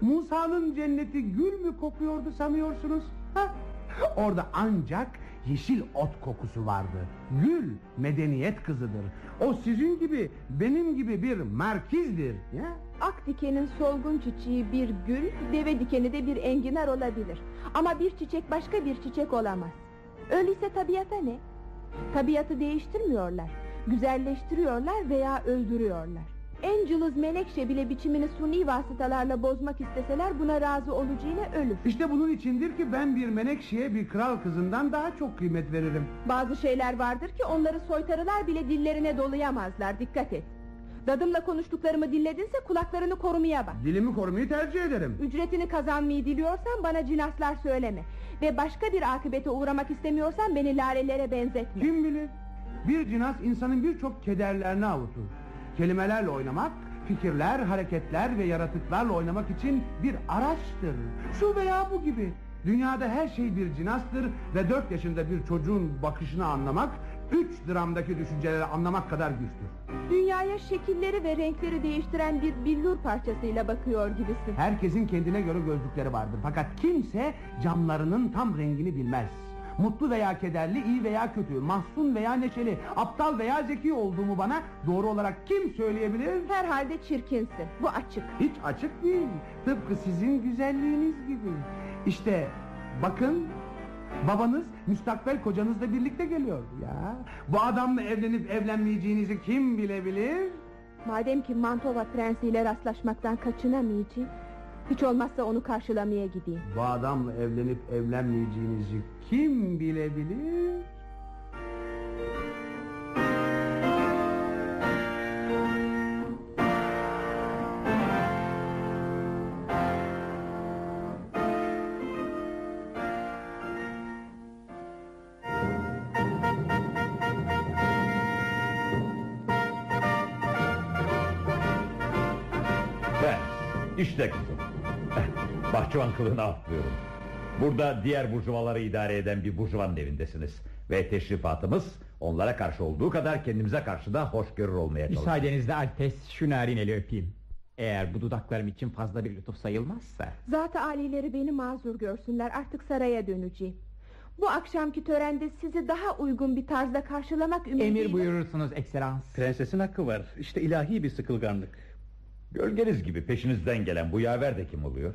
Musa'nın cenneti gül mü kokuyordu sanıyorsunuz? Ha? Orada ancak yeşil ot kokusu vardı. Gül medeniyet kızıdır. O sizin gibi benim gibi bir merkizdir. Ya? Ak dikenin solgun çiçeği bir gül, deve dikeni de bir enginar olabilir. Ama bir çiçek başka bir çiçek olamaz. Öyleyse tabiata ne? Tabiatı değiştirmiyorlar. Güzelleştiriyorlar veya öldürüyorlar. En cılız menekşe bile biçimini suni vasıtalarla bozmak isteseler buna razı olacağına ölür. İşte bunun içindir ki ben bir menekşeye bir kral kızından daha çok kıymet veririm. Bazı şeyler vardır ki onları soytarılar bile dillerine dolayamazlar dikkat et. Dadımla konuştuklarımı dinledinse kulaklarını korumaya bak. Dilimi korumayı tercih ederim. Ücretini kazanmayı diliyorsan bana cinaslar söyleme. Ve başka bir akıbete uğramak istemiyorsan beni lalelere benzetme. Kim bilir? Bir cinas insanın birçok kederlerini avutur. Kelimelerle oynamak, fikirler, hareketler ve yaratıklarla oynamak için bir araçtır. Şu veya bu gibi. Dünyada her şey bir cinastır ve dört yaşında bir çocuğun bakışını anlamak, üç dramdaki düşünceleri anlamak kadar güçtür. Dünyaya şekilleri ve renkleri değiştiren bir billur parçasıyla bakıyor gibisin. Herkesin kendine göre gözlükleri vardır. Fakat kimse camlarının tam rengini bilmez. Mutlu veya kederli, iyi veya kötü, mahzun veya neşeli, aptal veya zeki olduğumu bana doğru olarak kim söyleyebilir? Herhalde çirkinsin. Bu açık. Hiç açık değil. Tıpkı sizin güzelliğiniz gibi. İşte bakın babanız müstakbel kocanızla birlikte geliyor ya. Bu adamla evlenip evlenmeyeceğinizi kim bilebilir? Madem ki Mantova prensiyle rastlaşmaktan kaçınamayacağım... ...hiç olmazsa onu karşılamaya gideyim. Bu adamla evlenip evlenmeyeceğinizi kim bilebilir? İşte kızım. Bahçıvan kılığını atlıyorum. Burada diğer burjuvaları idare eden bir burjuvanın evindesiniz. Ve teşrifatımız onlara karşı olduğu kadar kendimize karşı da hoşgörür olmaya çalışıyoruz. Müsaadenizle Altes şu narineli öpeyim. Eğer bu dudaklarım için fazla bir lütuf sayılmazsa. Zat-ı alileri beni mazur görsünler artık saraya döneceğim. Bu akşamki törende sizi daha uygun bir tarzda karşılamak ümidiyle... Emir buyurursunuz ekselans. Prensesin hakkı var. İşte ilahi bir sıkılganlık. Gölgeniz gibi peşinizden gelen bu yaver de kim oluyor?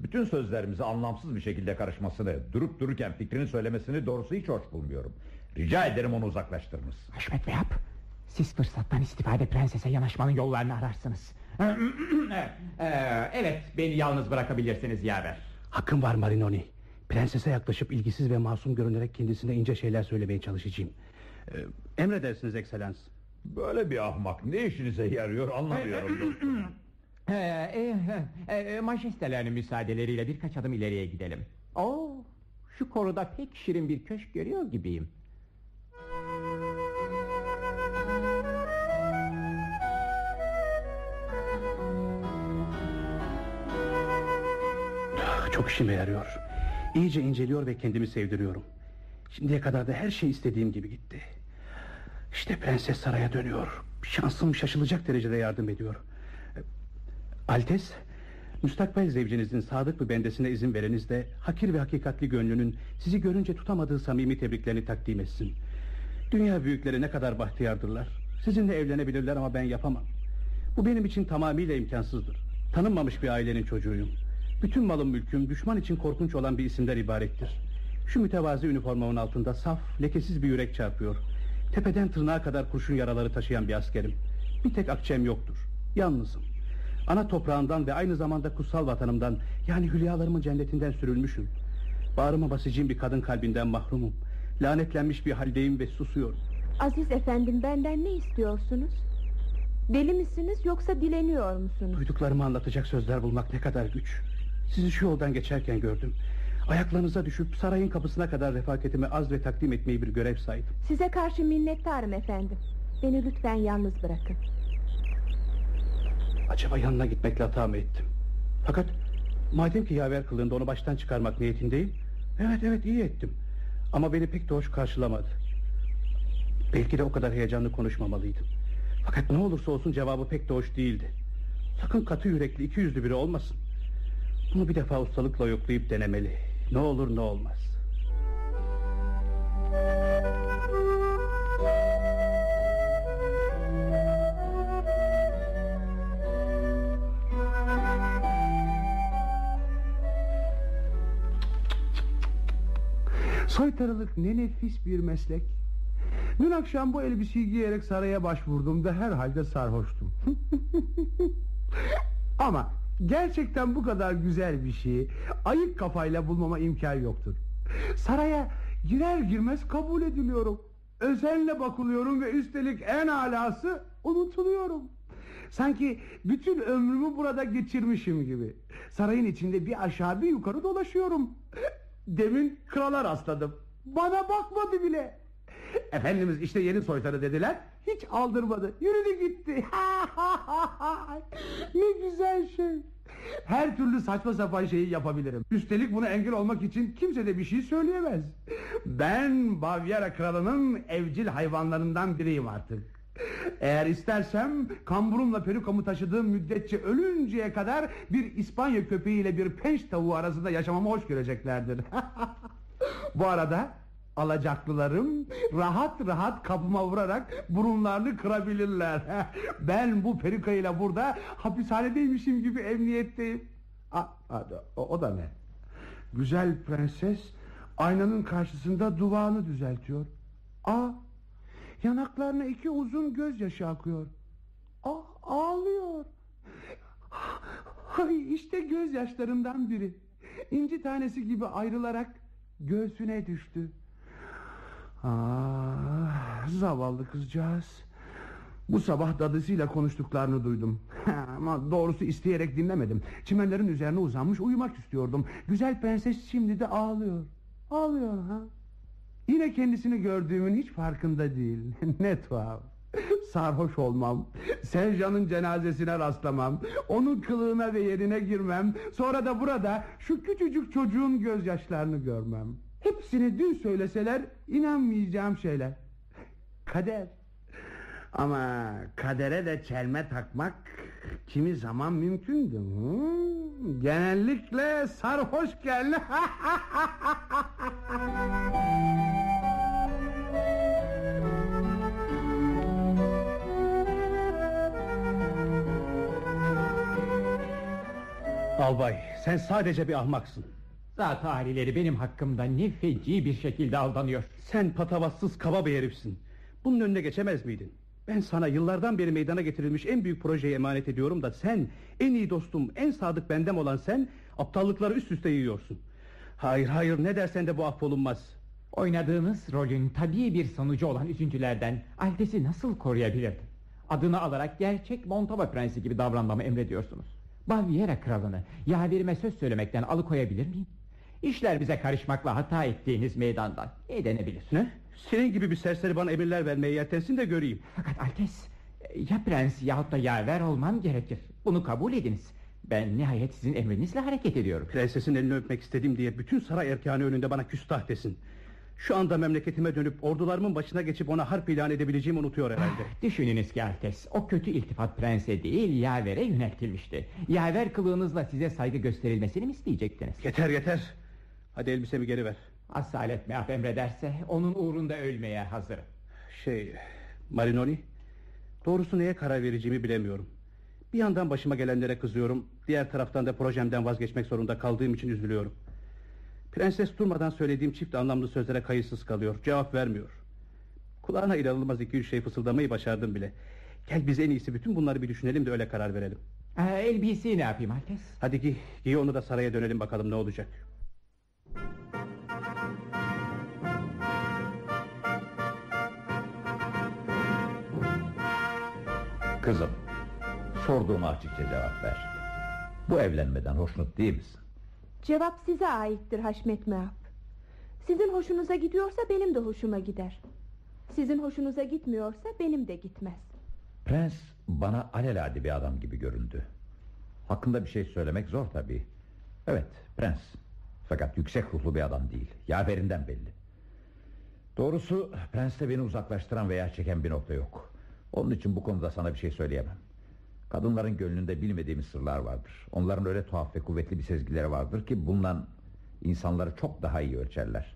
Bütün sözlerimize anlamsız bir şekilde karışmasını, durup dururken fikrini söylemesini doğrusu hiç hoş bulmuyorum. Rica ederim onu uzaklaştırınız. Haşmet Bey yap. Siz fırsattan istifade prensese yanaşmanın yollarını ararsınız. [clears throat] Ee, evet beni yalnız bırakabilirsiniz yaver. Hakkım var Marinoni. Prensese yaklaşıp ilgisiz ve masum görünerek kendisine ince şeyler söylemeye çalışacağım. Ee, emredersiniz ekselans. Böyle bir ahmak ne işinize yarıyor anlamıyorum. Ee, [clears throat] e, e, e, majestelerinin müsaadeleriyle birkaç adım ileriye gidelim. Oo, şu koruda pek şirin bir köşk görüyor gibiyim. Ah, Çok işime yarıyor. İyice inceliyor ve kendimi sevdiriyorum. Şimdiye kadar da her şey istediğim gibi gitti. İşte prenses saraya dönüyor. Şansım şaşılacak derecede yardım ediyor. Altes, müstakbel zevcinizin sadık bir bendesine izin vereniz de... ...hakir ve hakikatli gönlünün sizi görünce tutamadığı samimi tebriklerini takdim etsin. Dünya büyükleri ne kadar bahtiyardırlar. Sizinle evlenebilirler ama ben yapamam. Bu benim için tamamıyla imkansızdır. Tanınmamış bir ailenin çocuğuyum. Bütün malım mülküm düşman için korkunç olan bir isimden ibarettir. Şu mütevazi üniformamın altında saf, lekesiz bir yürek çarpıyor. Tepeden tırnağa kadar kurşun yaraları taşıyan bir askerim. Bir tek akçem yoktur. Yalnızım. Ana toprağımdan ve aynı zamanda kutsal vatanımdan... ...yani hülyalarımın cennetinden sürülmüşüm. Bağrıma basacağım bir kadın kalbinden mahrumum. Lanetlenmiş bir haldeyim ve susuyorum. Aziz efendim benden ne istiyorsunuz? Deli misiniz yoksa dileniyor musunuz? Duyduklarımı anlatacak sözler bulmak ne kadar güç. Sizi şu yoldan geçerken gördüm. Ayaklarınıza düşüp sarayın kapısına kadar refakatimi az ve takdim etmeyi bir görev saydım. Size karşı minnettarım efendim. Beni lütfen yalnız bırakın. Acaba yanına gitmekle hata mı ettim? Fakat madem ki yaver kılığında onu baştan çıkarmak niyetindeyim... Evet evet iyi ettim. Ama beni pek de hoş karşılamadı. Belki de o kadar heyecanlı konuşmamalıydım. Fakat ne olursa olsun cevabı pek de hoş değildi. Sakın katı yürekli iki yüzlü biri olmasın. Bunu bir defa ustalıkla yoklayıp denemeli. Ne olur ne olmaz. Soytarılık ne nefis bir meslek. Dün akşam bu elbiseyi giyerek saraya başvurdum ve herhalde sarhoştum. [laughs] Ama gerçekten bu kadar güzel bir şeyi ayık kafayla bulmama imkan yoktur. Saraya girer girmez kabul ediliyorum. Özenle bakılıyorum ve üstelik en alası unutuluyorum. Sanki bütün ömrümü burada geçirmişim gibi. Sarayın içinde bir aşağı bir yukarı dolaşıyorum. Demin krala rastladım. Bana bakmadı bile. Efendimiz işte yeni soytarı dediler. Hiç aldırmadı. Yürüdü gitti. [laughs] ne güzel şey. Her türlü saçma sapan şeyi yapabilirim. Üstelik buna engel olmak için kimse de bir şey söyleyemez. Ben Bavyera kralının evcil hayvanlarından biriyim artık. Eğer istersem kamburumla perukamı taşıdığım müddetçe ölünceye kadar bir İspanya köpeğiyle bir penç tavuğu arasında yaşamamı hoş göreceklerdir. [laughs] Bu arada alacaklılarım rahat rahat kapıma vurarak burunlarını kırabilirler. [laughs] ben bu perukayla burada hapishanedeymişim gibi emniyetteyim. A, a, o, o da ne? Güzel prenses aynanın karşısında duvağını düzeltiyor. Aa, yanaklarına iki uzun gözyaşı akıyor. Ah, ağlıyor. Ay, işte gözyaşlarından biri. İnci tanesi gibi ayrılarak göğsüne düştü. Ah, zavallı kızcağız. Bu sabah dadısıyla konuştuklarını duydum. [laughs] Ama doğrusu isteyerek dinlemedim. Çimenlerin üzerine uzanmış uyumak istiyordum. Güzel prenses şimdi de ağlıyor. Ağlıyor ha. Yine kendisini gördüğümün hiç farkında değil. [laughs] ne tuhaf. Sarhoş olmam. Senjan'ın cenazesine rastlamam. Onun kılığına ve yerine girmem. Sonra da burada şu küçücük çocuğun gözyaşlarını görmem. Hepsini dün söyleseler inanmayacağım şeyler. Kader. Ama kadere de çelme takmak kimi zaman mümkündü. Hı? Genellikle sarhoşken. Albay sen sadece bir ahmaksın. Zat halileri benim hakkımda ne feci bir şekilde aldanıyor. Sen patavatsız kaba bir herifsin. Bunun önüne geçemez miydin? Ben sana yıllardan beri meydana getirilmiş en büyük projeyi emanet ediyorum da sen en iyi dostum en sadık bendem olan sen aptallıkları üst üste yiyorsun. Hayır hayır ne dersen de bu affolunmaz. Oynadığınız rolün tabii bir sonucu olan üzüntülerden Altes'i nasıl koruyabilirdim? Adını alarak gerçek Montova prensi gibi davranmamı emrediyorsunuz. Baviera kralını yaverime söz söylemekten alıkoyabilir miyim? İşler bize karışmakla hata ettiğiniz meydandan ne denebilir? Ne? Senin gibi bir serseri bana emirler vermeye yeltensin de göreyim. Fakat Altes ya prens yahut da yaver olmam gerekir. Bunu kabul ediniz. Ben nihayet sizin emrinizle hareket ediyorum. Prensesin elini öpmek istedim diye bütün saray erkanı önünde bana küstah desin. Şu anda memleketime dönüp ordularımın başına geçip ona harp ilan edebileceğimi unutuyor herhalde. Ah, düşününüz ki Altes o kötü iltifat prense değil yavere yöneltilmişti. Yaver kılığınızla size saygı gösterilmesini mi isteyecektiniz? Yeter yeter. Hadi elbisemi geri ver. Asalet meaf emrederse onun uğrunda ölmeye hazırım. Şey Marinoni Doğrusu neye karar vereceğimi bilemiyorum. Bir yandan başıma gelenlere kızıyorum. Diğer taraftan da projemden vazgeçmek zorunda kaldığım için üzülüyorum. Prenses durmadan söylediğim çift anlamlı sözlere kayıtsız kalıyor. Cevap vermiyor. Kulağına inanılmaz iki üç şey fısıldamayı başardım bile. Gel biz en iyisi bütün bunları bir düşünelim de öyle karar verelim. Ee, elbiseyi ne yapayım Altes? Hadi giy, giy onu da saraya dönelim bakalım ne olacak. Kızım, sorduğuma açıkça cevap ver. Bu evlenmeden hoşnut değil misin? Cevap size aittir Haşmet Meap. Sizin hoşunuza gidiyorsa benim de hoşuma gider. Sizin hoşunuza gitmiyorsa benim de gitmez. Prens bana alelade bir adam gibi göründü. Hakkında bir şey söylemek zor tabii. Evet, prens. Fakat yüksek ruhlu bir adam değil. Yaverinden belli. Doğrusu prenste beni uzaklaştıran veya çeken bir nokta yok. Onun için bu konuda sana bir şey söyleyemem. Kadınların gönlünde bilmediğimiz sırlar vardır. Onların öyle tuhaf ve kuvvetli bir sezgileri vardır ki bundan insanları çok daha iyi ölçerler.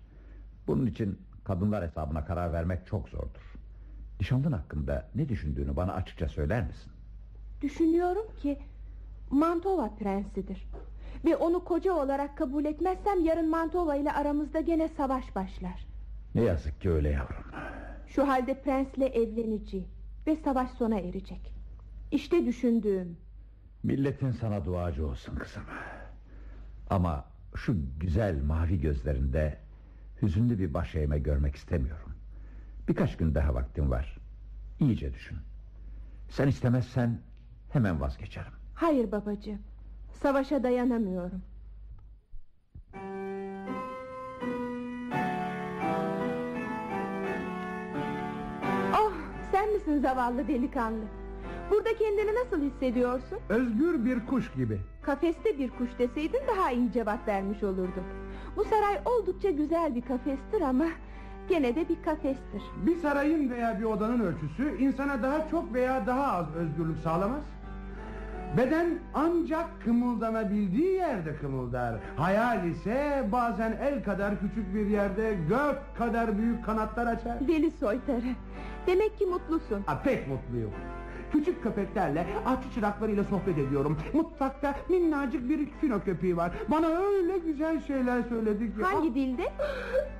Bunun için kadınlar hesabına karar vermek çok zordur. Nişanlın hakkında ne düşündüğünü bana açıkça söyler misin? Düşünüyorum ki Mantova prensidir. Ve onu koca olarak kabul etmezsem yarın Mantova ile aramızda gene savaş başlar. Ne yazık ki öyle yavrum. Şu halde prensle evleneceğim ve savaş sona erecek. İşte düşündüğüm. Milletin sana duacı olsun kızım. Ama şu güzel mavi gözlerinde hüzünlü bir baş eğme görmek istemiyorum. Birkaç gün daha vaktim var. İyice düşün. Sen istemezsen hemen vazgeçerim. Hayır babacığım. Savaşa dayanamıyorum. Misin zavallı delikanlı? Burada kendini nasıl hissediyorsun? Özgür bir kuş gibi. Kafeste bir kuş deseydin daha iyi cevap vermiş olurdum. Bu saray oldukça güzel bir kafestir ama gene de bir kafestir. Bir sarayın veya bir odanın ölçüsü insana daha çok veya daha az özgürlük sağlamaz. Beden ancak kımıldanabildiği yerde kımıldar. Hayal ise bazen el kadar küçük bir yerde gök kadar büyük kanatlar açar. Deli soytarı. Demek ki mutlusun. Ha, pek mutluyum. Küçük köpeklerle, ahçı çıraklarıyla sohbet ediyorum. Mutfakta minnacık bir fino köpeği var. Bana öyle güzel şeyler söyledi ki... Hangi dilde?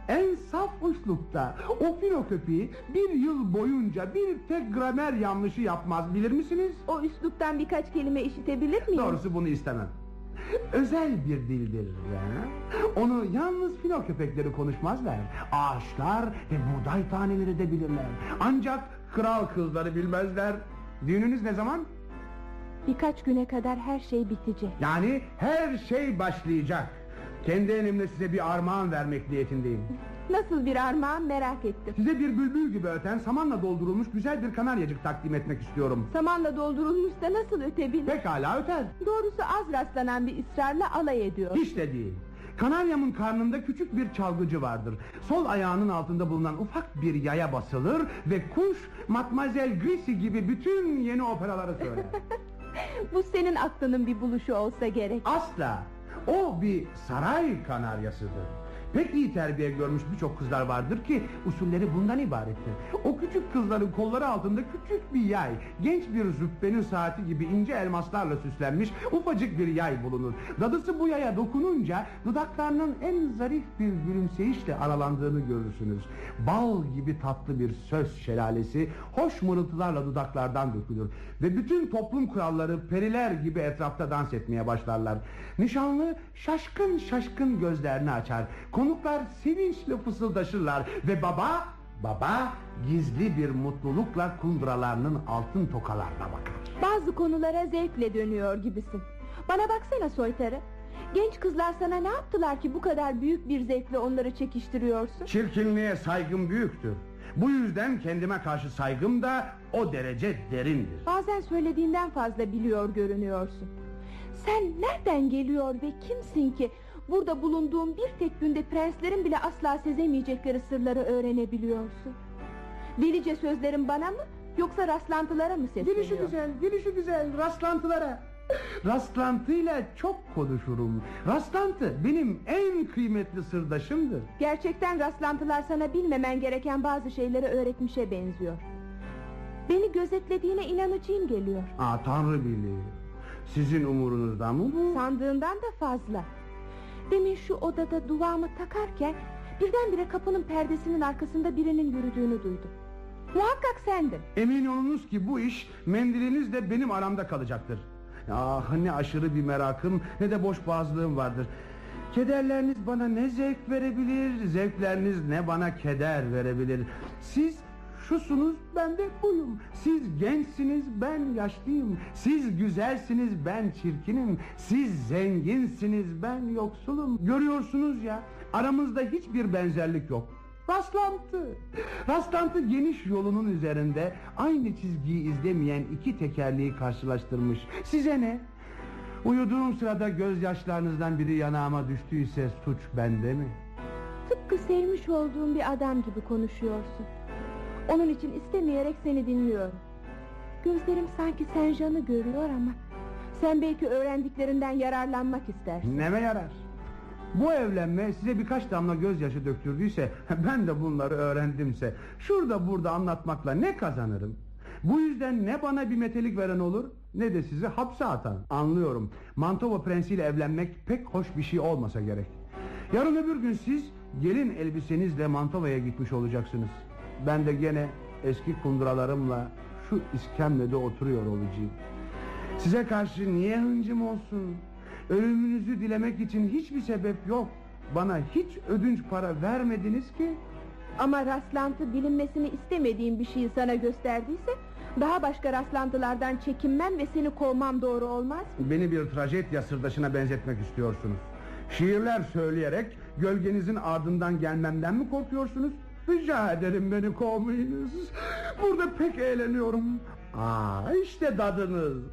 En saf uslupta. O fino köpeği bir yıl boyunca bir tek gramer yanlışı yapmaz bilir misiniz? O üsluptan birkaç kelime işitebilir miyim? Doğrusu bunu istemem. Özel bir dildir ya. Onu yalnız fino köpekleri konuşmazlar. Ağaçlar ve buğday taneleri de bilirler. Ancak kral kızları bilmezler. Düğününüz ne zaman? Birkaç güne kadar her şey bitecek. Yani her şey başlayacak. Kendi elimle size bir armağan vermek niyetindeyim. Nasıl bir armağan merak ettim. Size bir bülbül gibi öten samanla doldurulmuş güzel bir kanaryacık takdim etmek istiyorum. Samanla doldurulmuşsa nasıl ötebilir? Pekala öter. Doğrusu az rastlanan bir ısrarla alay ediyor. Hiç de değil. Kanaryamın karnında küçük bir çalgıcı vardır. Sol ayağının altında bulunan ufak bir yaya basılır ve kuş Matmazel Grisi gibi bütün yeni operaları söyler. [laughs] Bu senin aklının bir buluşu olsa gerek. Asla. O bir saray kanaryasıdır. Pek iyi terbiye görmüş birçok kızlar vardır ki usulleri bundan ibarettir. O küçük kızların kolları altında küçük bir yay, genç bir züppenin saati gibi ince elmaslarla süslenmiş ufacık bir yay bulunur. Dadısı bu yaya dokununca dudaklarının en zarif bir gülümseyişle aralandığını görürsünüz. Bal gibi tatlı bir söz şelalesi hoş mırıltılarla dudaklardan dökülür. Ve bütün toplum kuralları periler gibi etrafta dans etmeye başlarlar. Nişanlı şaşkın şaşkın gözlerini açar. Konuklar sevinçle fısıldaşırlar ve baba baba gizli bir mutlulukla kundralarının altın tokalarına bakar. Bazı konulara zevkle dönüyor gibisin. Bana baksana soytarı. Genç kızlar sana ne yaptılar ki bu kadar büyük bir zevkle onları çekiştiriyorsun? Çirkinliğe saygım büyüktür. Bu yüzden kendime karşı saygım da o derece derindir. Bazen söylediğinden fazla biliyor görünüyorsun. Sen nereden geliyor ve kimsin ki burada bulunduğum bir tek günde prenslerin bile asla sezemeyecekleri sırları öğrenebiliyorsun? Delice sözlerin bana mı yoksa rastlantılara mı sesleniyor? Gelişi güzel, gelişi güzel rastlantılara. Rastlantıyla çok konuşurum. Rastlantı benim en kıymetli sırdaşımdır. Gerçekten rastlantılar sana bilmemen gereken bazı şeyleri öğretmişe benziyor. Beni gözetlediğine inanacağım geliyor. Aa Tanrı bilir. Sizin umurunuzda mı bu? Sandığından da fazla. Demin şu odada duvağımı takarken birdenbire kapının perdesinin arkasında birinin yürüdüğünü duydum. Muhakkak sendin. Emin olunuz ki bu iş mendilinizle benim aramda kalacaktır. Ah ne aşırı bir merakım ne de boş boğazlığım vardır. Kederleriniz bana ne zevk verebilir, zevkleriniz ne bana keder verebilir. Siz şusunuz ben de buyum. Siz gençsiniz ben yaşlıyım. Siz güzelsiniz ben çirkinim. Siz zenginsiniz ben yoksulum. Görüyorsunuz ya aramızda hiçbir benzerlik yok. Rastlantı. Rastlantı geniş yolunun üzerinde aynı çizgiyi izlemeyen iki tekerleği karşılaştırmış. Size ne? Uyuduğum sırada gözyaşlarınızdan biri yanağıma düştüyse suç bende mi? Tıpkı sevmiş olduğum bir adam gibi konuşuyorsun. Onun için istemeyerek seni dinliyorum. Gözlerim sanki Senjan'ı görüyor ama... ...sen belki öğrendiklerinden yararlanmak istersin. Neme yarar? Bu evlenme size birkaç damla gözyaşı döktürdüyse [laughs] ben de bunları öğrendimse şurada burada anlatmakla ne kazanırım? Bu yüzden ne bana bir metelik veren olur ne de sizi hapse atan. Anlıyorum. Mantova prensiyle evlenmek pek hoş bir şey olmasa gerek. Yarın öbür gün siz gelin elbisenizle Mantova'ya gitmiş olacaksınız. Ben de gene eski kunduralarımla şu iskemlede oturuyor olacağım. Size karşı niye hıncım olsun? Ölümünüzü dilemek için hiçbir sebep yok. Bana hiç ödünç para vermediniz ki. Ama rastlantı bilinmesini istemediğim bir şeyi sana gösterdiyse... ...daha başka rastlantılardan çekinmem ve seni kovmam doğru olmaz mı? Beni bir trajedya sırdaşına benzetmek istiyorsunuz. Şiirler söyleyerek gölgenizin ardından gelmemden mi korkuyorsunuz? Rica ederim beni kovmayınız. Burada pek eğleniyorum. Aa işte dadınız.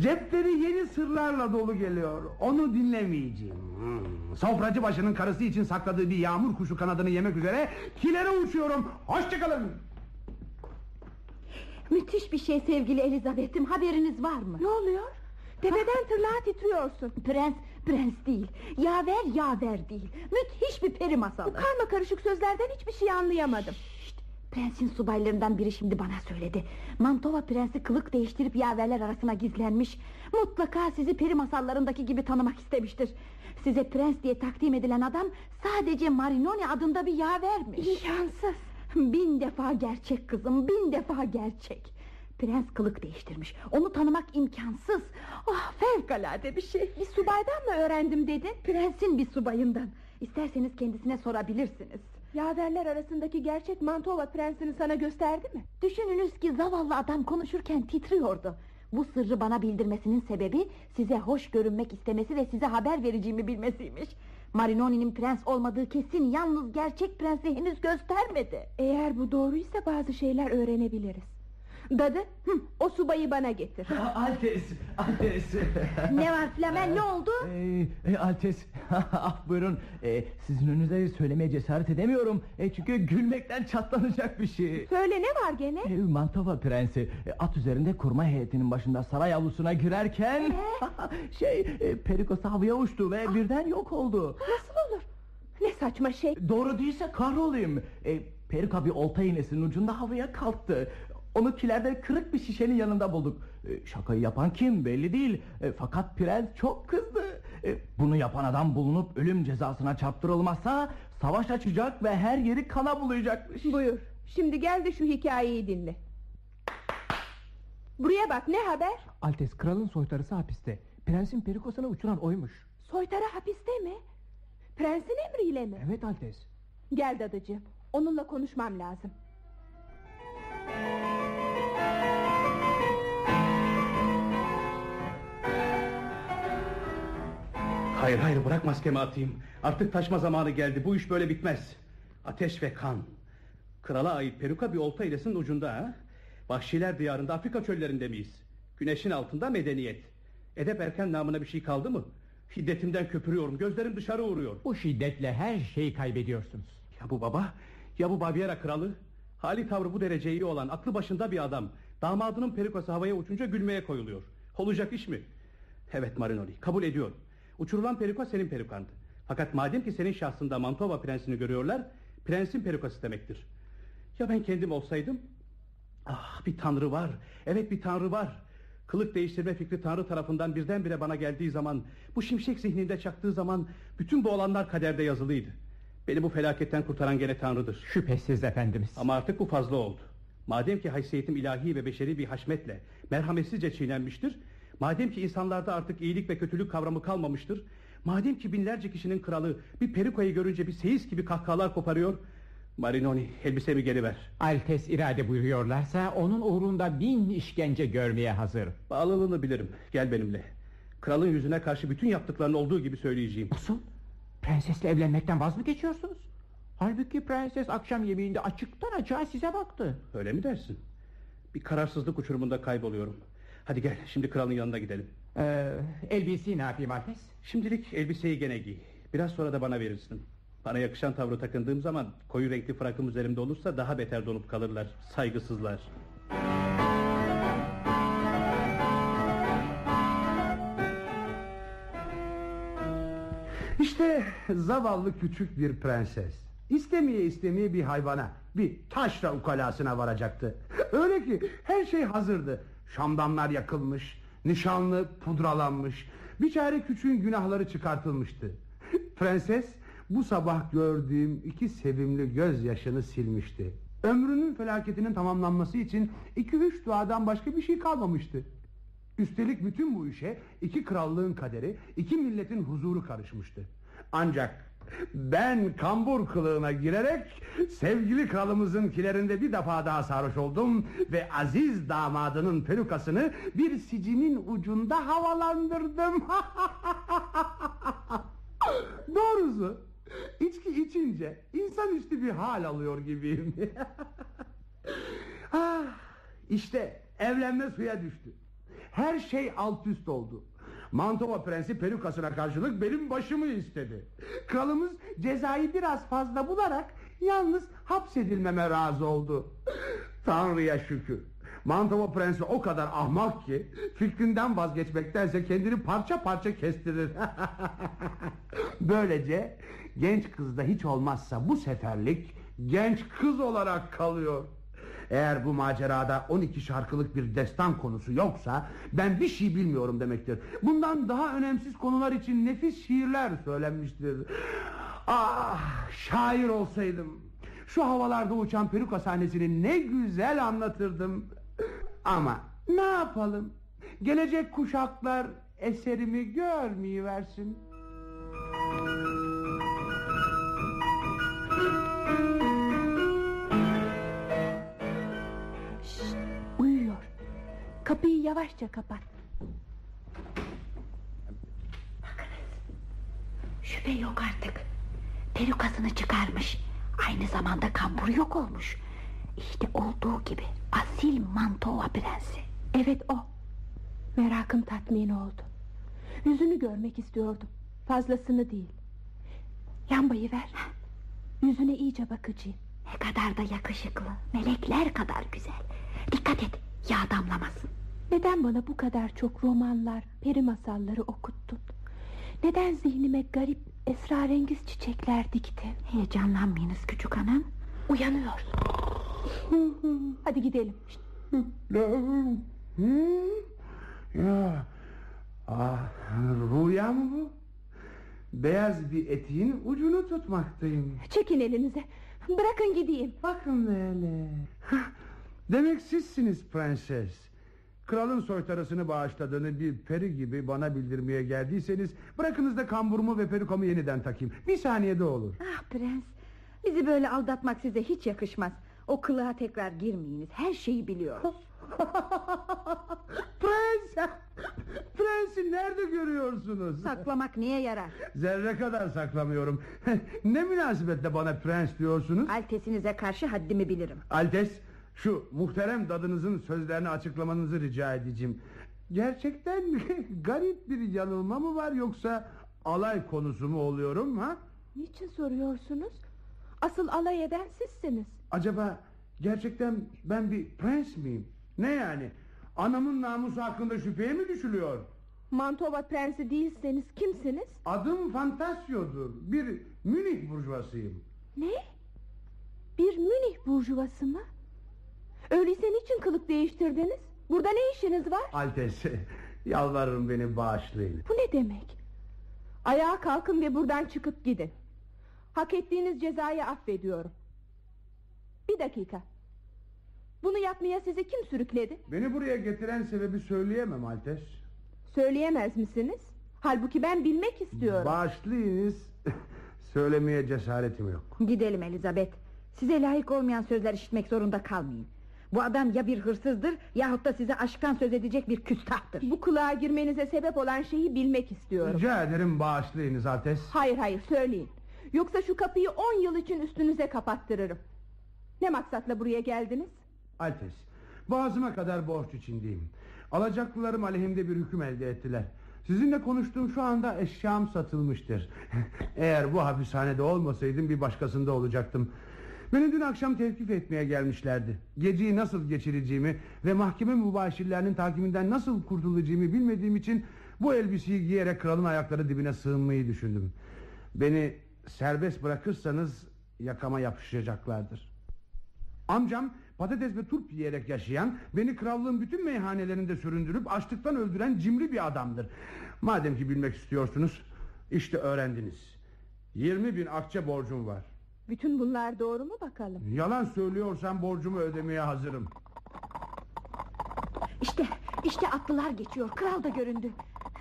Cepleri yeni sırlarla dolu geliyor. Onu dinlemeyeceğim. Hmm. Sofracı başının karısı için sakladığı bir yağmur kuşu kanadını yemek üzere kilere uçuyorum. Hoşçakalın. Müthiş bir şey sevgili Elizabeth'im haberiniz var mı? Ne oluyor? Tepeden tırnağa titriyorsun. Prens, prens değil. Yaver, yaver değil. Müthiş bir peri Bu masalı. karma karışık sözlerden hiçbir şey anlayamadım. Şşt, prensin subaylarından biri şimdi bana söyledi. Mantova prensi kılık değiştirip yaverler arasına gizlenmiş. Mutlaka sizi peri masallarındaki gibi tanımak istemiştir. Size prens diye takdim edilen adam sadece Marinoni adında bir yavermiş. İmkansız. Bin defa gerçek kızım, bin defa gerçek. Prens kılık değiştirmiş. Onu tanımak imkansız. Ah fevkalade bir şey. Bir subaydan mı öğrendim dedin? Prensin bir subayından. İsterseniz kendisine sorabilirsiniz. Yaverler arasındaki gerçek Mantova prensini sana gösterdi mi? Düşününüz ki zavallı adam konuşurken titriyordu. Bu sırrı bana bildirmesinin sebebi size hoş görünmek istemesi ve size haber vereceğimi bilmesiymiş. Marinoni'nin prens olmadığı kesin yalnız gerçek prensi henüz göstermedi. Eğer bu doğruysa bazı şeyler öğrenebiliriz. Dadı, hı, o subayı bana getir. Altes, Altes. ne var Flamen ne oldu? Ee, e, Altes, [laughs] ah buyurun. Ee, sizin önünüze söylemeye cesaret edemiyorum. E, çünkü gülmekten çatlanacak bir şey. Söyle ne var gene? E, Mantova prensi e, at üzerinde kurma heyetinin başında saray avlusuna girerken [laughs] şey e, perikosu havaya uçtu ve birden yok oldu. Nasıl olur? Ne saçma şey. Doğru değilse kahrolayım. E, perika bir olta iğnesinin ucunda havaya kalktı. Onu kilerde kırık bir şişenin yanında bulduk. E, şakayı yapan kim belli değil. E, fakat prens çok kızdı. E, bunu yapan adam bulunup ölüm cezasına çarptırılmazsa savaş açacak ve her yeri kana bulayacakmış. Buyur. Şimdi gel de şu hikayeyi dinle. Buraya bak ne haber? Altes kralın soytarısı hapiste. Prensin perikosunu uçuran oymuş. Soytarı hapiste mi? Prensin emriyle mi? Evet Altes. Gel dadıcığım. Onunla konuşmam lazım. Hayır hayır bırak maskemi atayım. Artık taşma zamanı geldi. Bu iş böyle bitmez. Ateş ve kan. Krala ait peruka bir olta ilesinin ucunda ha? Vahşiler diyarında Afrika çöllerinde miyiz? Güneşin altında medeniyet. Edep erken namına bir şey kaldı mı? Hiddetimden köpürüyorum. Gözlerim dışarı vuruyor. Bu şiddetle her şeyi kaybediyorsunuz. Ya bu baba? Ya bu Baviera kralı? Hali tavrı bu derece iyi olan aklı başında bir adam. Damadının perikosu havaya uçunca gülmeye koyuluyor. Olacak iş mi? Evet Marinoli kabul ediyorum. Uçurulan periko senin perikandı. Fakat madem ki senin şahsında Mantova prensini görüyorlar... ...prensin perikosu demektir. Ya ben kendim olsaydım? Ah bir tanrı var. Evet bir tanrı var. Kılık değiştirme fikri tanrı tarafından birdenbire bana geldiği zaman... ...bu şimşek zihninde çaktığı zaman... ...bütün bu olanlar kaderde yazılıydı. Beni bu felaketten kurtaran gene tanrıdır. Şüphesiz efendimiz. Ama artık bu fazla oldu. Madem ki haysiyetim ilahi ve beşeri bir haşmetle... ...merhametsizce çiğnenmiştir... Madem ki insanlarda artık iyilik ve kötülük kavramı kalmamıştır... Madem ki binlerce kişinin kralı bir perikoyu görünce bir seyis gibi kahkahalar koparıyor... Marinoni elbisemi geri ver. Altes irade buyuruyorlarsa onun uğrunda bin işkence görmeye hazır. Bağlılığını bilirim. Gel benimle. Kralın yüzüne karşı bütün yaptıklarını olduğu gibi söyleyeceğim. Nasıl? Prensesle evlenmekten vaz mı geçiyorsunuz? Halbuki prenses akşam yemeğinde açıktan açığa size baktı. Öyle mi dersin? Bir kararsızlık uçurumunda kayboluyorum. Hadi gel şimdi kralın yanına gidelim. Ee, elbiseyi ne yapayım Alpes? Şimdilik elbiseyi gene giy. Biraz sonra da bana verirsin. Bana yakışan tavrı takındığım zaman koyu renkli frakım üzerimde olursa daha beter donup kalırlar. Saygısızlar. İşte zavallı küçük bir prenses. İstemeye istemeye bir hayvana, bir taşla ukalasına varacaktı. Öyle ki her şey hazırdı. Şamdanlar yakılmış, nişanlı pudralanmış. Bir çare küçüğün günahları çıkartılmıştı. [laughs] Prenses bu sabah gördüğüm iki sevimli gözyaşını silmişti. Ömrünün felaketinin tamamlanması için iki üç duadan başka bir şey kalmamıştı. Üstelik bütün bu işe iki krallığın kaderi, iki milletin huzuru karışmıştı. Ancak ben kambur kılığına girerek sevgili kralımızın kilerinde bir defa daha sarhoş oldum ve aziz damadının perukasını bir sicimin ucunda havalandırdım. [laughs] Doğrusu içki içince insanüstü bir hal alıyor gibiyim. [laughs] ah, işte evlenme suya düştü. Her şey alt üst oldu. Mantova prensi perukasına karşılık benim başımı istedi. Kralımız cezayı biraz fazla bularak yalnız hapsedilmeme razı oldu. Tanrı'ya şükür. Mantova prensi o kadar ahmak ki fikrinden vazgeçmektense kendini parça parça kestirir. [laughs] Böylece genç kızda hiç olmazsa bu seferlik genç kız olarak kalıyor. Eğer bu macerada 12 şarkılık bir destan konusu yoksa ben bir şey bilmiyorum demektir. Bundan daha önemsiz konular için nefis şiirler söylenmiştir. Ah şair olsaydım şu havalarda uçan peruka sahnesini ne güzel anlatırdım. Ama ne yapalım? Gelecek kuşaklar eserimi görmeyiversin. Şşt, Kapıyı yavaşça kapat. Şüphe yok artık. Perukasını çıkarmış. Aynı zamanda kamburu yok olmuş. İşte olduğu gibi asil Mantova prensi. Evet o. Merakım tatmin oldu. Yüzünü görmek istiyordum. Fazlasını değil. Lambayı ver. Yüzüne iyice bakacağım. Ne kadar da yakışıklı. Melekler kadar güzel. Dikkat et yağ damlamasın. Neden bana bu kadar çok romanlar, peri masalları okuttun? Neden zihnime garip, esrarengiz çiçekler diktin? Heyecanlanmayınız küçük hanım. Uyanıyor. [laughs] Hadi gidelim. Ya, ah, rüya mı bu? Beyaz bir etiğin ucunu tutmaktayım. Çekin elinize. Bırakın gideyim. Bakın böyle. Hah, Demek sizsiniz prenses. Kralın soytarısını bağışladığını bir peri gibi bana bildirmeye geldiyseniz... ...bırakınız da kamburumu ve perukamı yeniden takayım. Bir saniyede olur. Ah prens. Bizi böyle aldatmak size hiç yakışmaz. O kılığa tekrar girmeyiniz. Her şeyi biliyoruz. [laughs] Prens! Prensi nerede görüyorsunuz? Saklamak niye yarar? Zerre kadar saklamıyorum. [laughs] ne münasebetle bana prens diyorsunuz? Altesinize karşı haddimi bilirim. Altes, şu muhterem dadınızın sözlerini açıklamanızı rica edeceğim. Gerçekten? [laughs] Garip bir yanılma mı var yoksa alay konusu mu oluyorum ha? Niçin soruyorsunuz? Asıl alay eden sizsiniz. Acaba gerçekten ben bir prens miyim? Ne yani? Anamın namusu hakkında şüpheye mi düşülüyor? Mantova prensi değilseniz kimsiniz? Adım Fantasyo'dur. Bir Münih burjuvasıyım. Ne? Bir Münih burjuvası mı? Öyleyse niçin kılık değiştirdiniz? Burada ne işiniz var? Altes, [laughs] yalvarırım beni bağışlayın. Bu ne demek? Ayağa kalkın ve buradan çıkıp gidin. Hak ettiğiniz cezayı affediyorum. Bir dakika. Bunu yapmaya sizi kim sürükledi? Beni buraya getiren sebebi söyleyemem Altes. Söyleyemez misiniz? Halbuki ben bilmek istiyorum. Bağışlayınız. [laughs] Söylemeye cesaretim yok. Gidelim Elizabeth. Size layık olmayan sözler işitmek zorunda kalmayın. Bu adam ya bir hırsızdır yahut da size aşktan söz edecek bir küstahtır. Bu kulağa girmenize sebep olan şeyi bilmek istiyorum. Rica ederim bağışlayınız Altes. Hayır hayır söyleyin. Yoksa şu kapıyı on yıl için üstünüze kapattırırım. Ne maksatla buraya geldiniz? Altes, boğazıma kadar borç içindeyim. Alacaklılarım aleyhimde bir hüküm elde ettiler. Sizinle konuştuğum şu anda eşyam satılmıştır. [laughs] Eğer bu hapishanede olmasaydım bir başkasında olacaktım. Beni dün akşam tevkif etmeye gelmişlerdi. Geceyi nasıl geçireceğimi ve mahkeme mübaşirlerinin takibinden nasıl kurtulacağımı bilmediğim için bu elbiseyi giyerek kralın ayakları dibine sığınmayı düşündüm. Beni serbest bırakırsanız yakama yapışacaklardır. Amcam patates ve turp yiyerek yaşayan, beni krallığın bütün meyhanelerinde süründürüp açlıktan öldüren cimri bir adamdır. Madem ki bilmek istiyorsunuz, işte öğrendiniz. 20 bin akçe borcum var. Bütün bunlar doğru mu bakalım? Yalan söylüyorsam borcumu ödemeye hazırım. İşte, işte atlılar geçiyor. Kral da göründü.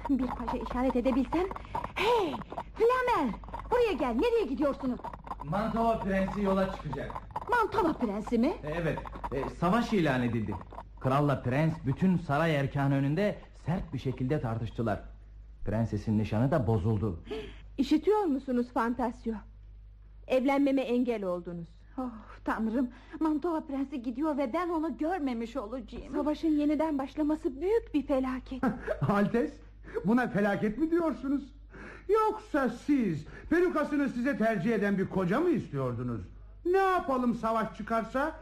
Bir paşa işaret edebilsem. Hey, Flamer! Buraya gel. Nereye gidiyorsunuz? Mantova prensi yola çıkacak. Mantova prensi mi? Evet, e, savaş ilan edildi. Kralla prens bütün saray erkanı önünde sert bir şekilde tartıştılar. Prensesin nişanı da bozuldu. İşitiyor musunuz Fantasyo? Evlenmeme engel oldunuz. Oh tanrım, Mantova prensi gidiyor ve ben onu görmemiş olacağım. Savaşın yeniden başlaması büyük bir felaket. [laughs] Altes, buna felaket mi diyorsunuz? Yoksa siz perukasını size tercih eden bir koca mı istiyordunuz? Ne yapalım savaş çıkarsa?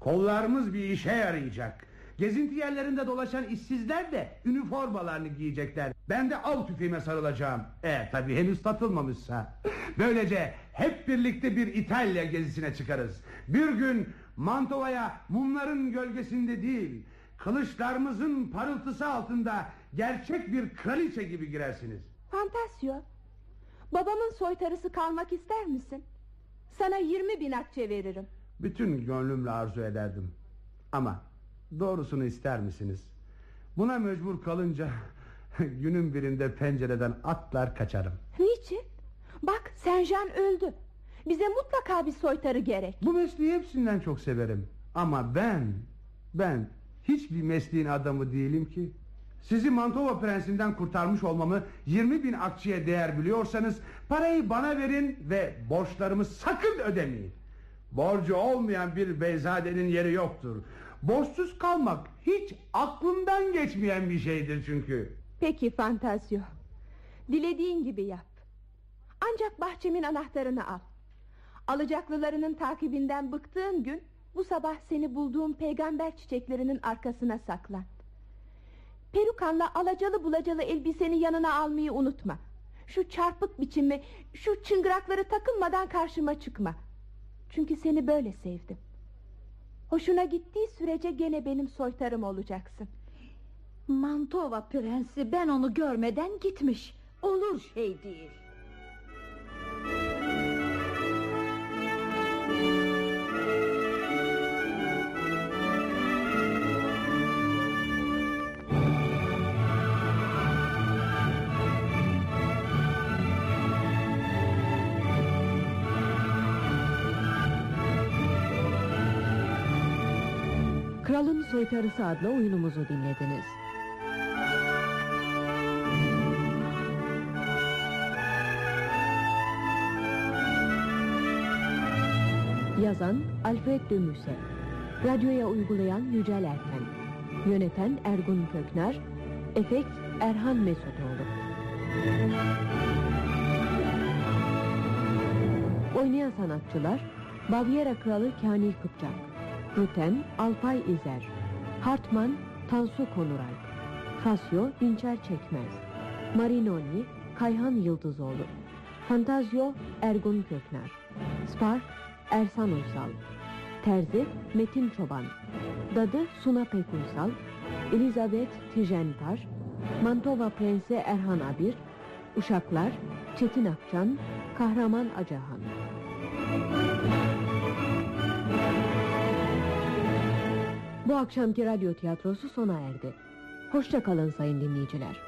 Kollarımız bir işe yarayacak. Gezinti yerlerinde dolaşan işsizler de üniformalarını giyecekler. Ben de av tüfeğime sarılacağım. E tabi henüz satılmamışsa. Böylece hep birlikte bir İtalya gezisine çıkarız. Bir gün Mantova'ya mumların gölgesinde değil... ...kılıçlarımızın parıltısı altında... ...gerçek bir kraliçe gibi girersiniz. Fantasyo, babamın soytarısı kalmak ister misin? Sana 20 bin akçe veririm. Bütün gönlümle arzu ederdim. Ama doğrusunu ister misiniz? Buna mecbur kalınca [laughs] günün birinde pencereden atlar kaçarım. Niçin? Bak Senjan öldü. Bize mutlaka bir soytarı gerek. Bu mesleği hepsinden çok severim. Ama ben, ben hiçbir mesleğin adamı değilim ki. Sizi Mantova prensinden kurtarmış olmamı 20 bin akçeye değer biliyorsanız parayı bana verin ve borçlarımı sakın ödemeyin. Borcu olmayan bir beyzadenin yeri yoktur. Borçsuz kalmak hiç aklımdan geçmeyen bir şeydir çünkü. Peki Fantasyo. Dilediğin gibi yap. Ancak bahçemin anahtarını al. Alacaklılarının takibinden bıktığın gün bu sabah seni bulduğum peygamber çiçeklerinin arkasına saklan. Perukanla alacalı bulacalı elbiseni yanına almayı unutma. Şu çarpık biçimi, şu çıngırakları takılmadan karşıma çıkma. Çünkü seni böyle sevdim. Hoşuna gittiği sürece gene benim soytarım olacaksın. Mantova prensi ben onu görmeden gitmiş. Olur şey değil. Kralın Soytarısı adlı oyunumuzu dinlediniz. Yazan Alfred de Musset. Radyoya uygulayan Yücel Erken Yöneten Ergun Kökner Efekt Erhan Mesutoğlu Oynayan sanatçılar Bavyera Kralı Kani Kıpçak Ruten Alpay İzer Hartman Tansu Konuralp Fasyo Dinçer Çekmez Marinoni Kayhan Yıldızoğlu Fantazyo Ergun Kökner Spark Ersan Uysal Terzi Metin Çoban Dadı Suna Pekuysal Elizabeth Tijenpar Mantova Prensi Erhan Abir Uşaklar Çetin Akçan Kahraman Acahan Bu akşamki radyo tiyatrosu sona erdi. Hoşça kalın sayın dinleyiciler.